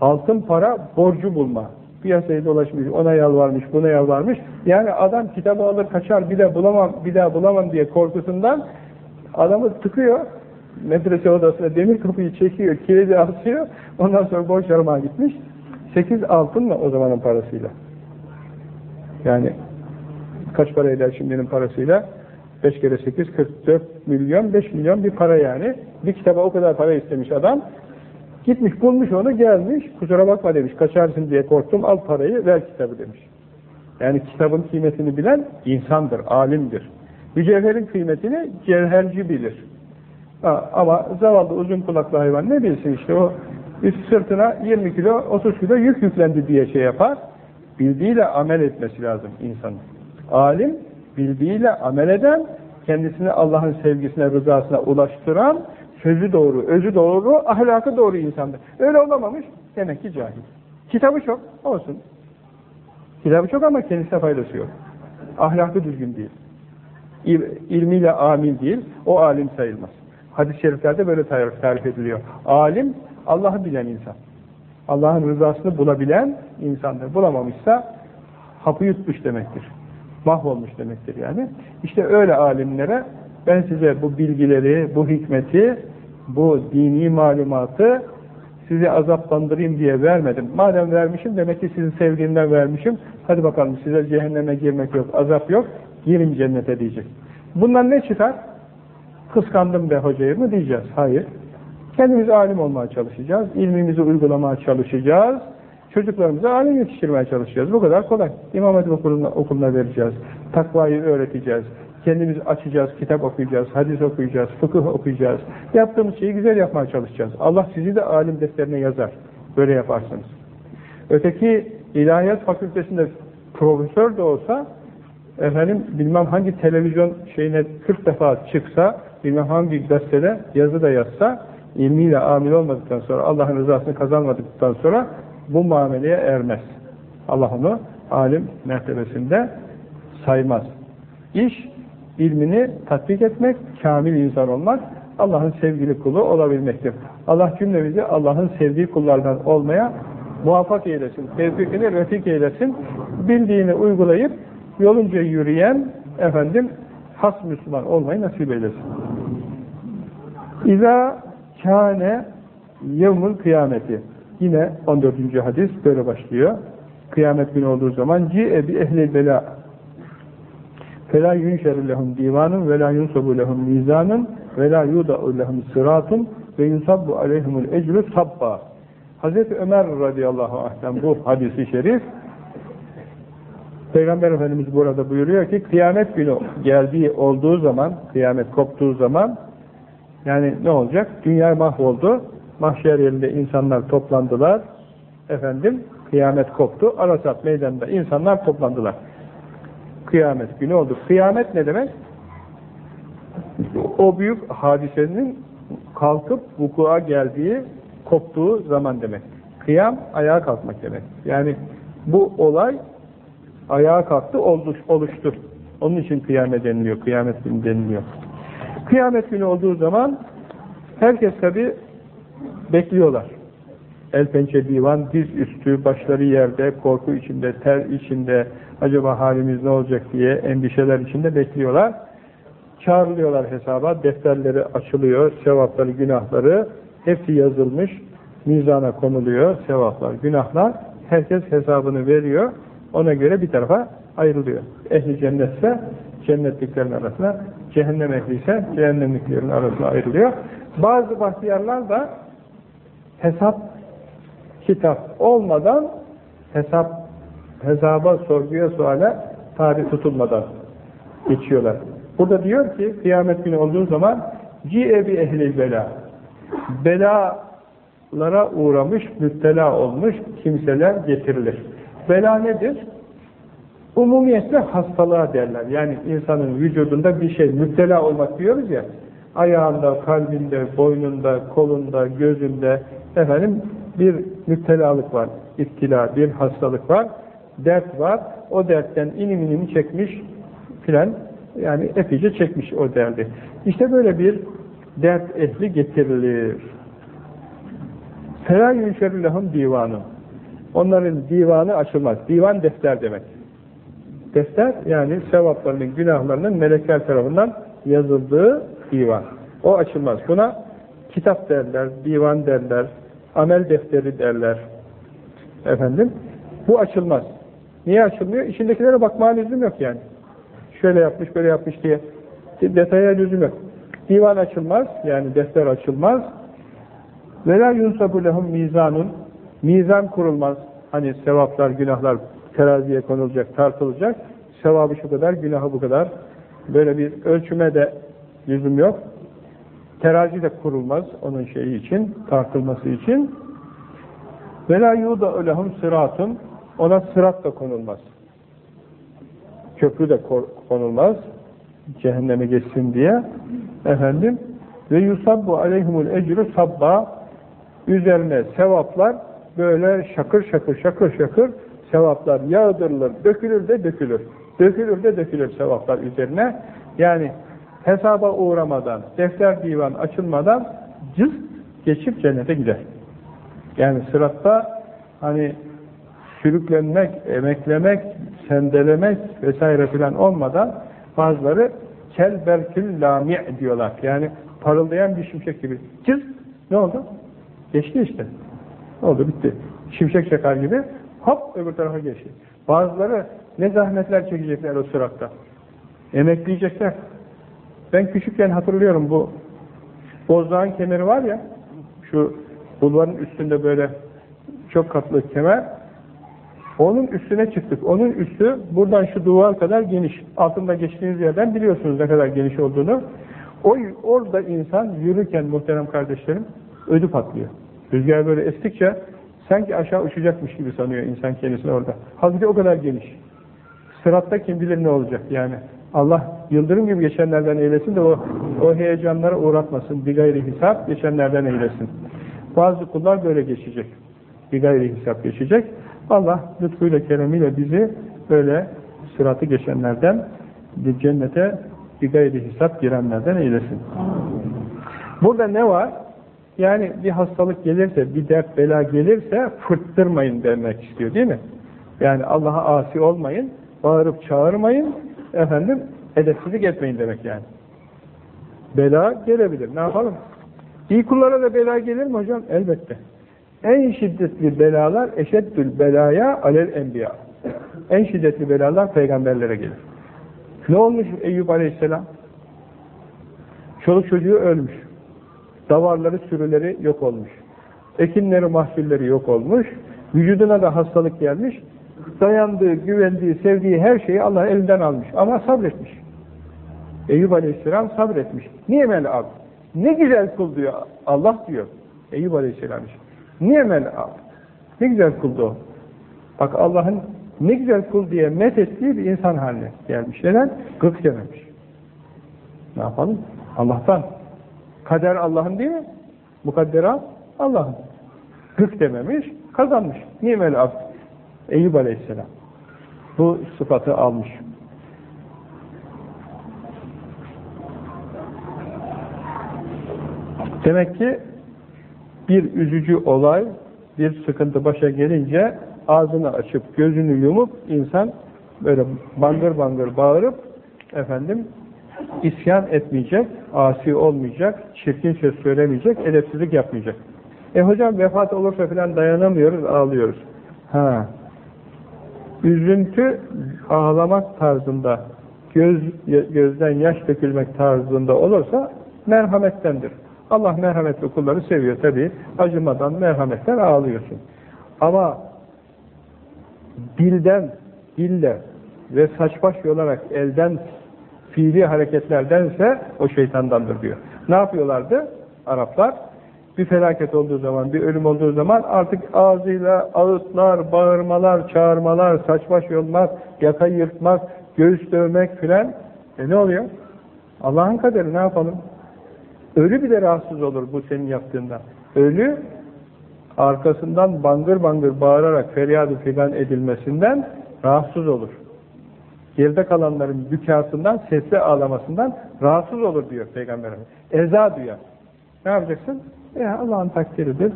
altın para borcu bulma. Piyasayı dolaşmış, ona yalvarmış, buna yalvarmış. Yani adam kitabı alır kaçar, bir de bulamam, bir daha bulamam diye korkusundan adamı tıkıyor, medrese odasına demir kapıyı çekiyor, kilidi asıyor, ondan sonra borç almaya gitmiş. Sekiz altın mı o zamanın parasıyla? Yani kaç para eder şimdinin parasıyla? 5 kere 8, 44 milyon, 5 milyon bir para yani. Bir kitaba o kadar para istemiş adam. Gitmiş bulmuş onu gelmiş, kusura bakma demiş, kaçarsın diye korktum, al parayı, ver kitabı demiş. Yani kitabın kıymetini bilen insandır, alimdir. Mücevherin kıymetini cevherci bilir. Ama zavallı uzun kulaklı hayvan ne bilsin işte o üst sırtına 20 kilo, 30 kilo yük yüklendi diye şey yapar. Bildiğiyle amel etmesi lazım insanın. Alim, bildiğiyle amel eden, kendisini Allah'ın sevgisine, rızasına ulaştıran, sözü doğru, özü doğru, ahlakı doğru insandır. Öyle olamamış, demek ki cahil. Kitabı çok, olsun. Kitabı çok ama kendisine faydası yok. Ahlakı düzgün değil. İl, ilmiyle amil değil, o alim sayılmaz. Hadis-i şeriflerde böyle tarif, ediliyor. Alim, Allah'ı bilen insan. Allah'ın rızasını bulabilen insandır. Bulamamışsa hapı yutmuş demektir. Mahvolmuş demektir yani. İşte öyle alimlere ben size bu bilgileri, bu hikmeti, bu dini malumatı sizi azaplandırayım diye vermedim. Madem vermişim demek ki sizin sevginden vermişim. Hadi bakalım size cehenneme girmek yok, azap yok. Girin cennete diyecek. Bundan ne çıkar? Kıskandım be hocayı mı diyeceğiz? Hayır. Kendimiz alim olmaya çalışacağız. ilmimizi uygulamaya çalışacağız. Çocuklarımıza alim yetiştirmeye çalışacağız. Bu kadar kolay. İmam Hatip okuluna, okuluna vereceğiz. Takvayı öğreteceğiz. Kendimiz açacağız, kitap okuyacağız, hadis okuyacağız, fıkıh okuyacağız. Yaptığımız şeyi güzel yapmaya çalışacağız. Allah sizi de alim defterine yazar. Böyle yaparsınız. Öteki ilahiyat fakültesinde profesör de olsa efendim bilmem hangi televizyon şeyine 40 defa çıksa, bilmem hangi gazetede yazı da yazsa, ilmiyle amil olmadıktan sonra, Allah'ın rızasını kazanmadıktan sonra bu muameleye ermez. Allah onu alim mertebesinde saymaz. İş, ilmini tatbik etmek, kamil insan olmak, Allah'ın sevgili kulu olabilmektir. Allah cümlemizi Allah'ın sevdiği kullardan olmaya muvaffak eylesin, tevfikini refik eylesin, bildiğini uygulayıp yolunca yürüyen efendim has Müslüman olmayı nasip eylesin. İza kâne yevmül kıyameti. Yine 14. hadis böyle başlıyor. Kıyamet günü olduğu zaman ci'e bi ehlil bela felâ yünşerü lehum divanun ve lâ yunsabu lehum mizanun ve lâ yuda'u lehum sıratun ve yunsabbu aleyhimul ecrü sabba. Hazreti Ömer radıyallahu anh'ten bu hadisi şerif Peygamber Efendimiz burada buyuruyor ki kıyamet günü geldiği olduğu zaman, kıyamet koptuğu zaman yani ne olacak? Dünya mahvoldu. Mahşer yerinde insanlar toplandılar. Efendim kıyamet koptu. Arasat meydanında insanlar toplandılar. Kıyamet günü oldu. Kıyamet ne demek? O büyük hadisenin kalkıp vukua geldiği, koptuğu zaman demek. Kıyam, ayağa kalkmak demek. Yani bu olay ayağa kalktı, oluştu. Onun için kıyamet deniliyor, kıyamet günü deniliyor. Kıyamet günü olduğu zaman herkes tabi bekliyorlar. El pençe divan, diz üstü, başları yerde, korku içinde, ter içinde, acaba halimiz ne olacak diye endişeler içinde bekliyorlar. Çağrılıyorlar hesaba, defterleri açılıyor, sevapları, günahları, hepsi yazılmış, mizana konuluyor, sevaplar, günahlar, herkes hesabını veriyor, ona göre bir tarafa ayrılıyor. Ehli cennetse cennetliklerin arasına, cehennem ehli cehennemliklerin arasına ayrılıyor. Bazı bahtiyarlar da hesap kitap olmadan hesap hesaba, sorguya, suale tarih tutulmadan geçiyorlar. Burada diyor ki kıyamet günü olduğu zaman ci'e bi ehli bela belalara uğramış, müptela olmuş kimseler getirilir. Bela nedir? Umumiyetle hastalığa derler. Yani insanın vücudunda bir şey müptela olmak diyoruz ya ayağında, kalbinde, boynunda, kolunda, gözünde efendim bir müptelalık var. İptila, bir hastalık var. Dert var. O dertten inim inim çekmiş filan yani epeyce çekmiş o derdi. İşte böyle bir dert ehli getirilir. Fela yünşerü divanı. Onların divanı açılmaz. Divan defter demek. Defter yani sevaplarının, günahlarının melekler tarafından yazıldığı divan. O açılmaz. Buna kitap derler, divan derler, amel defteri derler. Efendim, bu açılmaz. Niye açılmıyor? İçindekilere bakma lüzum yok yani. Şöyle yapmış, böyle yapmış diye detaya lüzum yok. Divan açılmaz, yani defter açılmaz. La yunsabu lehum mizanun mizan kurulmaz. Hani sevaplar, günahlar teraziye konulacak, tartılacak. Sevabı şu kadar, günahı bu kadar. Böyle bir ölçüme de lüzum yok. Terazi de kurulmaz onun şeyi için, tartılması için. Ve la yuda lehum sıratun ona sırat da konulmaz. Köprü de konulmaz. Cehenneme geçsin diye. Efendim ve yusabbu aleyhumul ecru sabba üzerine sevaplar böyle şakır şakır şakır şakır sevaplar yağdırılır, dökülür de dökülür. Dökülür de dökülür sevaplar üzerine. Yani hesaba uğramadan, defter divan açılmadan cız geçip cennete gider. Yani sıratta hani sürüklenmek, emeklemek, sendelemek vesaire filan olmadan bazıları kelberkül lami' diyorlar. Yani parıldayan bir şimşek gibi. Cız ne oldu? Geçti işte. Ne oldu? Bitti. Şimşek çakar gibi hop öbür tarafa geçti. Bazıları ne zahmetler çekecekler o sıratta. Emekleyecekler. Ben küçükken hatırlıyorum bu Bozdağ'ın kemeri var ya şu bulvarın üstünde böyle çok katlı kemer onun üstüne çıktık. Onun üstü buradan şu duvar kadar geniş. Altında geçtiğiniz yerden biliyorsunuz ne kadar geniş olduğunu. O, orada insan yürürken muhterem kardeşlerim ödü patlıyor. Rüzgar böyle estikçe sanki aşağı uçacakmış gibi sanıyor insan kendisini orada. Halbuki o kadar geniş. Sıratta kim bilir ne olacak yani. Allah yıldırım gibi geçenlerden eylesin de o, o heyecanlara uğratmasın. Bir gayri hesap geçenlerden eylesin. Bazı kullar böyle geçecek. Bir gayri hesap geçecek. Allah lütfuyla keremiyle bizi böyle sıratı geçenlerden cennete bir gayri hesap girenlerden eylesin. Burada ne var? Yani bir hastalık gelirse, bir dert bela gelirse fırttırmayın demek istiyor değil mi? Yani Allah'a asi olmayın, bağırıp çağırmayın, efendim edepsizlik etmeyin demek yani. Bela gelebilir, ne yapalım? İyi kullara da bela gelir mi hocam? Elbette. En şiddetli belalar eşeddül belaya alel enbiya. En şiddetli belalar peygamberlere gelir. Ne olmuş Eyüp aleyhisselam? Çoluk çocuğu ölmüş. Davarları, sürüleri yok olmuş. Ekinleri, mahsulleri yok olmuş. Vücuduna da hastalık gelmiş. Dayandığı, güvendiği, sevdiği her şeyi Allah elinden almış. Ama sabretmiş. Eyüp aleyhisselam sabretmiş. Niye mel al? Ne güzel kul diyor. Allah diyor. Eyüp aleyhisselam için. Niye mel al? Ne güzel kuldu o. Bak Allah'ın ne güzel kul diye met ettiği bir insan haline gelmiş. Neden? Gık dememiş. Ne yapalım? Allah'tan. Kader Allah'ın değil mi? Mukadderat Allah'ın. Gık dememiş, kazanmış. Nimel abd. Eyüp Aleyhisselam. Bu sıfatı almış. Demek ki bir üzücü olay, bir sıkıntı başa gelince ağzını açıp gözünü yumup insan böyle bangır bangır bağırıp efendim isyan etmeyecek, asi olmayacak, çirkin söz söylemeyecek, edepsizlik yapmayacak. E hocam vefat olursa falan dayanamıyoruz, ağlıyoruz. Ha. Üzüntü ağlamak tarzında, göz gözden yaş dökülmek tarzında olursa merhamettendir. Allah merhametli kulları seviyor tabi. Acımadan, merhametten ağlıyorsun. Ama dilden, dille ve saç baş yolarak elden fiili hareketlerdense o şeytandandır diyor. Ne yapıyorlardı Araplar? Bir felaket olduğu zaman, bir ölüm olduğu zaman artık ağzıyla ağıtlar, bağırmalar, çağırmalar, saç baş yolmak, yaka yırtmak, göğüs dövmek filan. E ne oluyor? Allah'ın kaderi ne yapalım? Ölü bile rahatsız olur bu senin yaptığından. Ölü arkasından bangır bangır bağırarak feryadı figan edilmesinden rahatsız olur. Geride kalanların bükasından, sesli ağlamasından rahatsız olur diyor Peygamberimiz. Eza duyar. Ne yapacaksın? Ya Allah'ın takdiridir.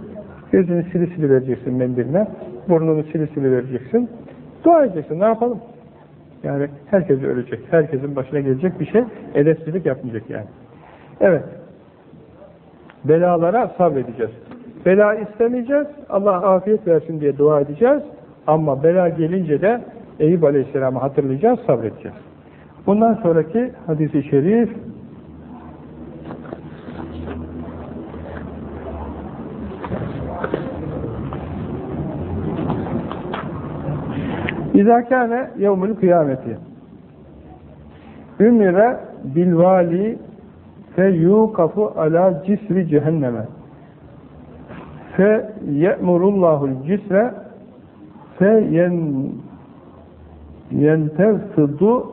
Gözünü sili sili vereceksin mendiline. burnunu sili sili vereceksin. Dua edeceksin. Ne yapalım? Yani herkes ölecek. Herkesin başına gelecek bir şey. Edepsizlik yapmayacak yani. Evet. Belalara sabredeceğiz. Bela istemeyeceğiz. Allah afiyet versin diye dua edeceğiz. Ama bela gelince de Eyüp Aleyhisselam'ı hatırlayacağız, sabredeceğiz. Bundan sonraki hadisi şerif. İzâ kâne yevmül kıyameti Ümire bilvali fe yukafu ala cisri cehenneme. Fe ye'murullahul cisre fe yen yentefıdu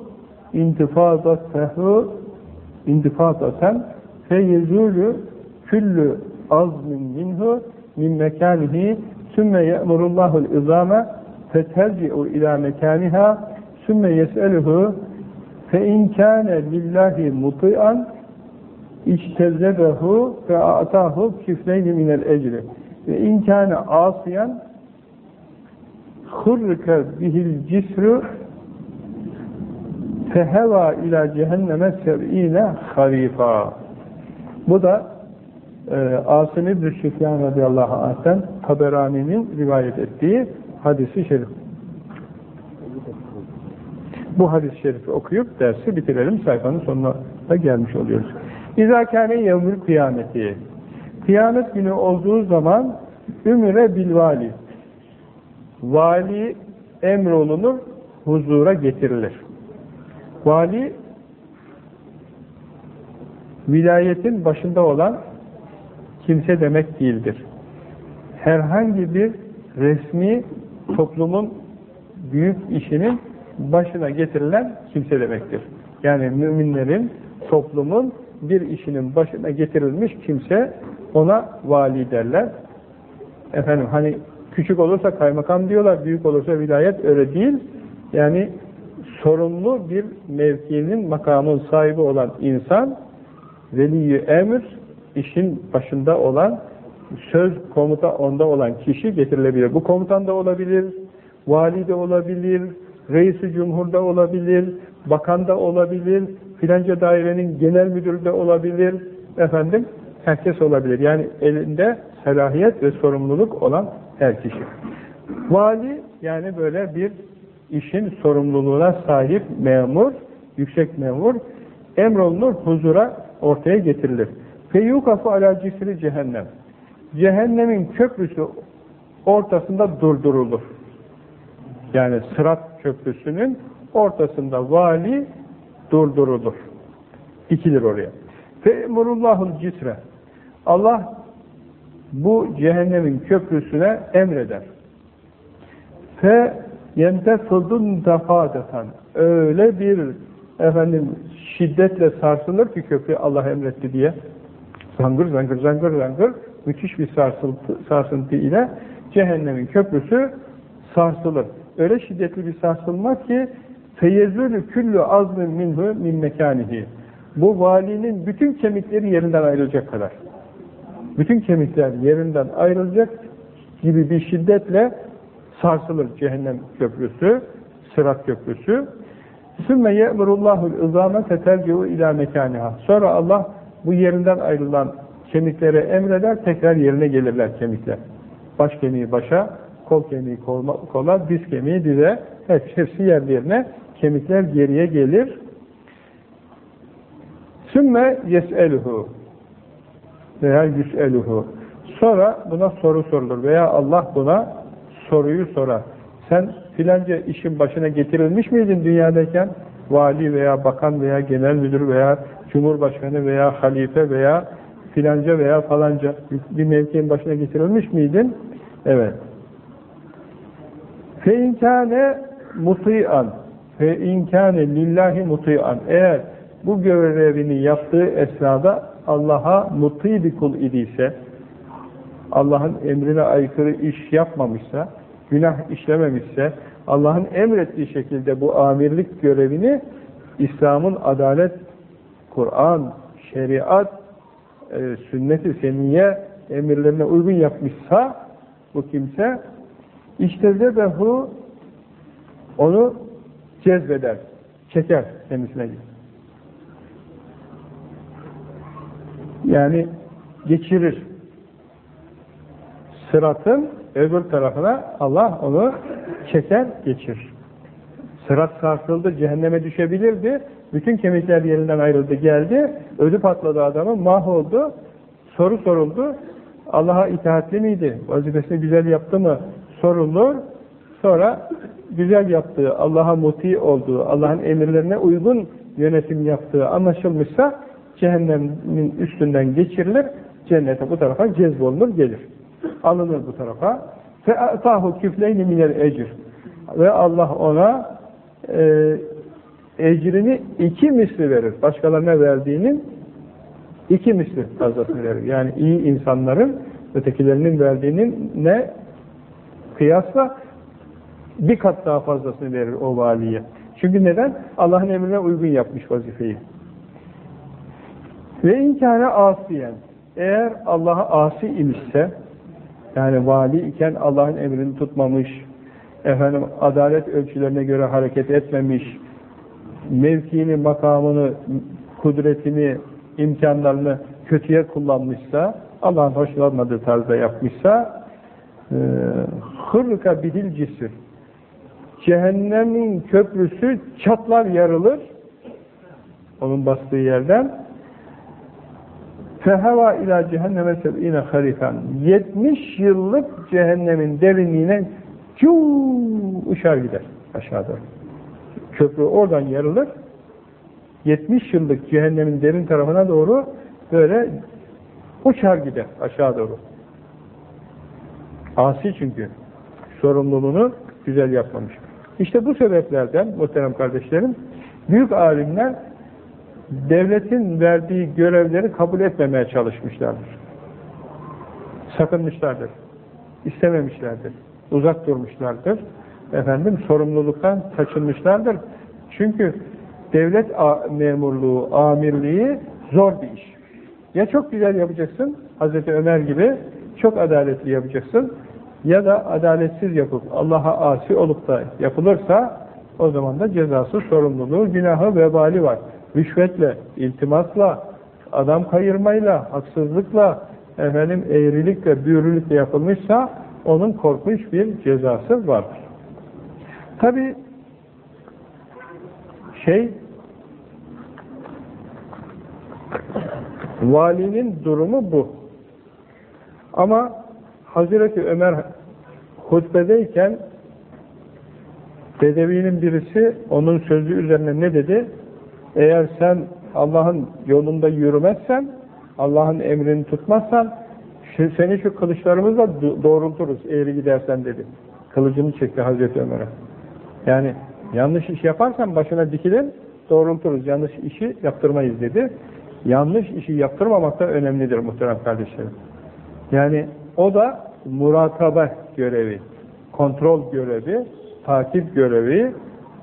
intifadatehu intifadaten fe yezulü küllü azmin minhu min mekanihi sümme ye'murullahul izame feterci'u ila mekaniha sümme yes'eluhu fe in kâne lillahi muti'an içtezzebehu fe a'tahu kifleyni minel ecri ve in kâne asiyan hurrike bihil cisru feheva ila cehenneme sev'ine harifa bu da e, Asım İbn-i Süfyan radıyallahu anh'ten Taberani'nin rivayet ettiği hadisi şerif. Bu hadis-i şerifi okuyup dersi bitirelim. Sayfanın sonuna da gelmiş oluyoruz. İzâ kâne yevmül kıyameti. Kıyamet günü olduğu zaman ümre bilvali. Vali emrolunur, huzura getirilir. Vali vilayetin başında olan kimse demek değildir. Herhangi bir resmi toplumun büyük işinin başına getirilen kimse demektir. Yani müminlerin, toplumun bir işinin başına getirilmiş kimse ona vali derler. Efendim hani küçük olursa kaymakam diyorlar, büyük olursa vilayet öyle değil. Yani sorumlu bir mevkinin, makamın sahibi olan insan, veli emir, işin başında olan, söz komuta onda olan kişi getirilebilir. Bu komutan da olabilir, vali de olabilir, reisi cumhur da olabilir, bakan da olabilir, filanca dairenin genel müdürü de olabilir, efendim, herkes olabilir. Yani elinde selahiyet ve sorumluluk olan her kişi. Vali, yani böyle bir işin sorumluluğuna sahip memur, yüksek memur, emrolunur, huzura ortaya getirilir. Feyyukafu ala cisri cehennem. Cehennemin köprüsü ortasında durdurulur. Yani sırat köprüsünün ortasında vali durdurulur. Dikilir oraya. Fe'murullahul cisre. Allah bu cehennemin köprüsüne emreder. Fe yentefıdun defadeten. Öyle bir efendim şiddetle sarsılır ki köprü Allah emretti diye. Zangır zangır zangır zangır müthiş bir sarsıntı, sarsıntı ile cehennemin köprüsü sarsılır. Öyle şiddetli bir sarsılma ki feyezülü küllü azmin minhu min mekanihi. Bu valinin bütün kemikleri yerinden ayrılacak kadar. Bütün kemikler yerinden ayrılacak gibi bir şiddetle sarsılır cehennem köprüsü, sırat köprüsü. Sümme ye'murullahul izame feterciu ila mekaniha. Sonra Allah bu yerinden ayrılan kemiklere emreder, tekrar yerine gelirler kemikler. Baş kemiği başa, kol kemiği kola, diz kemiği dize, hepsi yerlerine, kemikler geriye gelir. Sümme yes'eluhu veya yüs'eluhu. Sonra buna soru sorulur veya Allah buna soruyu sorar. Sen filanca işin başına getirilmiş miydin dünyadayken? Vali veya bakan veya genel müdür veya cumhurbaşkanı veya halife veya filanca veya falanca bir mevkiin başına getirilmiş miydin? Evet. Fe inkâne muti'an fe inkâne lillahi muti'an eğer bu görevini yaptığı esnada Allah'a muti bir kul idiyse Allah'ın emrine aykırı iş yapmamışsa günah işlememişse Allah'ın emrettiği şekilde bu amirlik görevini İslam'ın adalet, Kur'an, şeriat, e, sünnet-i seniye emirlerine uygun yapmışsa bu kimse İştezebehu onu cezbeder, çeker kendisine. Yani geçirir. Sıratın öbür tarafına Allah onu çeker, geçirir. Sırat sarsıldı, cehenneme düşebilirdi. Bütün kemikler yerinden ayrıldı, geldi. Ödü patladı adamın, mahvoldu. Soru soruldu. Allah'a itaatli miydi? Vazifesini güzel yaptı mı? Sorulur. Sonra güzel yaptığı, Allah'a muti olduğu, Allah'ın emirlerine uygun yönetim yaptığı anlaşılmışsa cehennemin üstünden geçirilir, cennete bu tarafa cezbolunur, gelir Alınır bu tarafa. فَاَتَاهُ كِفْلَيْنِ مِنَ الْاَجِرِ Ve Allah ona e, ecrini iki misli verir. Başkalarına verdiğinin iki misli fazlasını verir. Yani iyi insanların ötekilerinin verdiğinin ne kıyasla bir kat daha fazlasını verir o valiye. Çünkü neden? Allah'ın emrine uygun yapmış vazifeyi. Ve inkâne asiyen eğer Allah'a asi imişse yani vali iken Allah'ın emrini tutmamış, efendim adalet ölçülerine göre hareket etmemiş, mevkiini, makamını, kudretini, imkanlarını kötüye kullanmışsa, Allah'ın hoşlanmadığı tarzda yapmışsa, hırka bidil cisir. Cehennemin köprüsü çatlar yarılır, onun bastığı yerden, feheva ila cehenneme seb'ine harifen 70 yıllık cehennemin derinliğine Cuu uçar gider aşağıda. Köprü oradan yarılır. 70 yıllık cehennemin derin tarafına doğru böyle uçar gider aşağı doğru. Asi çünkü. Sorumluluğunu güzel yapmamış. İşte bu sebeplerden muhterem kardeşlerim büyük alimler devletin verdiği görevleri kabul etmemeye çalışmışlardır. Sakınmışlardır. İstememişlerdir uzak durmuşlardır. Efendim sorumluluktan kaçınmışlardır. Çünkü devlet memurluğu, amirliği zor bir iş. Ya çok güzel yapacaksın, Hazreti Ömer gibi çok adaletli yapacaksın ya da adaletsiz yapıp Allah'a asi olup da yapılırsa o zaman da cezası, sorumluluğu, günahı, vebali var. Rüşvetle, iltimasla, adam kayırmayla, haksızlıkla, efendim eğrilikle, büyürülükle yapılmışsa onun korkunç bir cezası vardır. Tabi şey valinin durumu bu. Ama Hazreti Ömer hutbedeyken Bedevinin birisi onun sözü üzerine ne dedi? Eğer sen Allah'ın yolunda yürümezsen, Allah'ın emrini tutmazsan seni şu kılıçlarımızla doğrulturuz eğri gidersen dedi. Kılıcını çekti Hazreti Ömer'e. Yani yanlış iş yaparsan başına dikilir, doğrulturuz. Yanlış işi yaptırmayız dedi. Yanlış işi yaptırmamak da önemlidir muhterem kardeşlerim. Yani o da murataba görevi, kontrol görevi, takip görevi,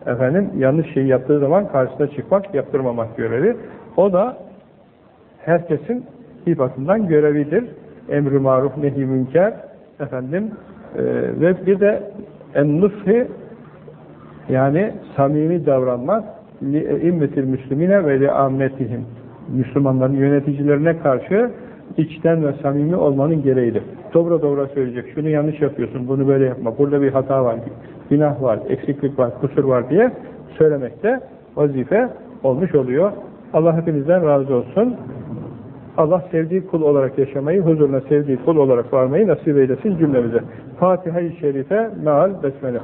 efendim yanlış şeyi yaptığı zaman karşısına çıkmak, yaptırmamak görevi. O da herkesin bir bakımdan görevidir emri maruf nehi münker efendim e, ve bir de en-nushi yani samimi davranmak immetil müslimine ve li ammetihim Müslümanların yöneticilerine karşı içten ve samimi olmanın gereğidir. Dobra dobra söyleyecek. Şunu yanlış yapıyorsun, bunu böyle yapma. Burada bir hata var, günah var, eksiklik var, kusur var diye söylemekte vazife olmuş oluyor. Allah hepinizden razı olsun. Allah sevdiği kul olarak yaşamayı, huzuruna sevdiği kul olarak varmayı nasip eylesin cümlemize. Fatiha-i Şerife meal besmele.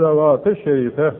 Salavat-ı şerife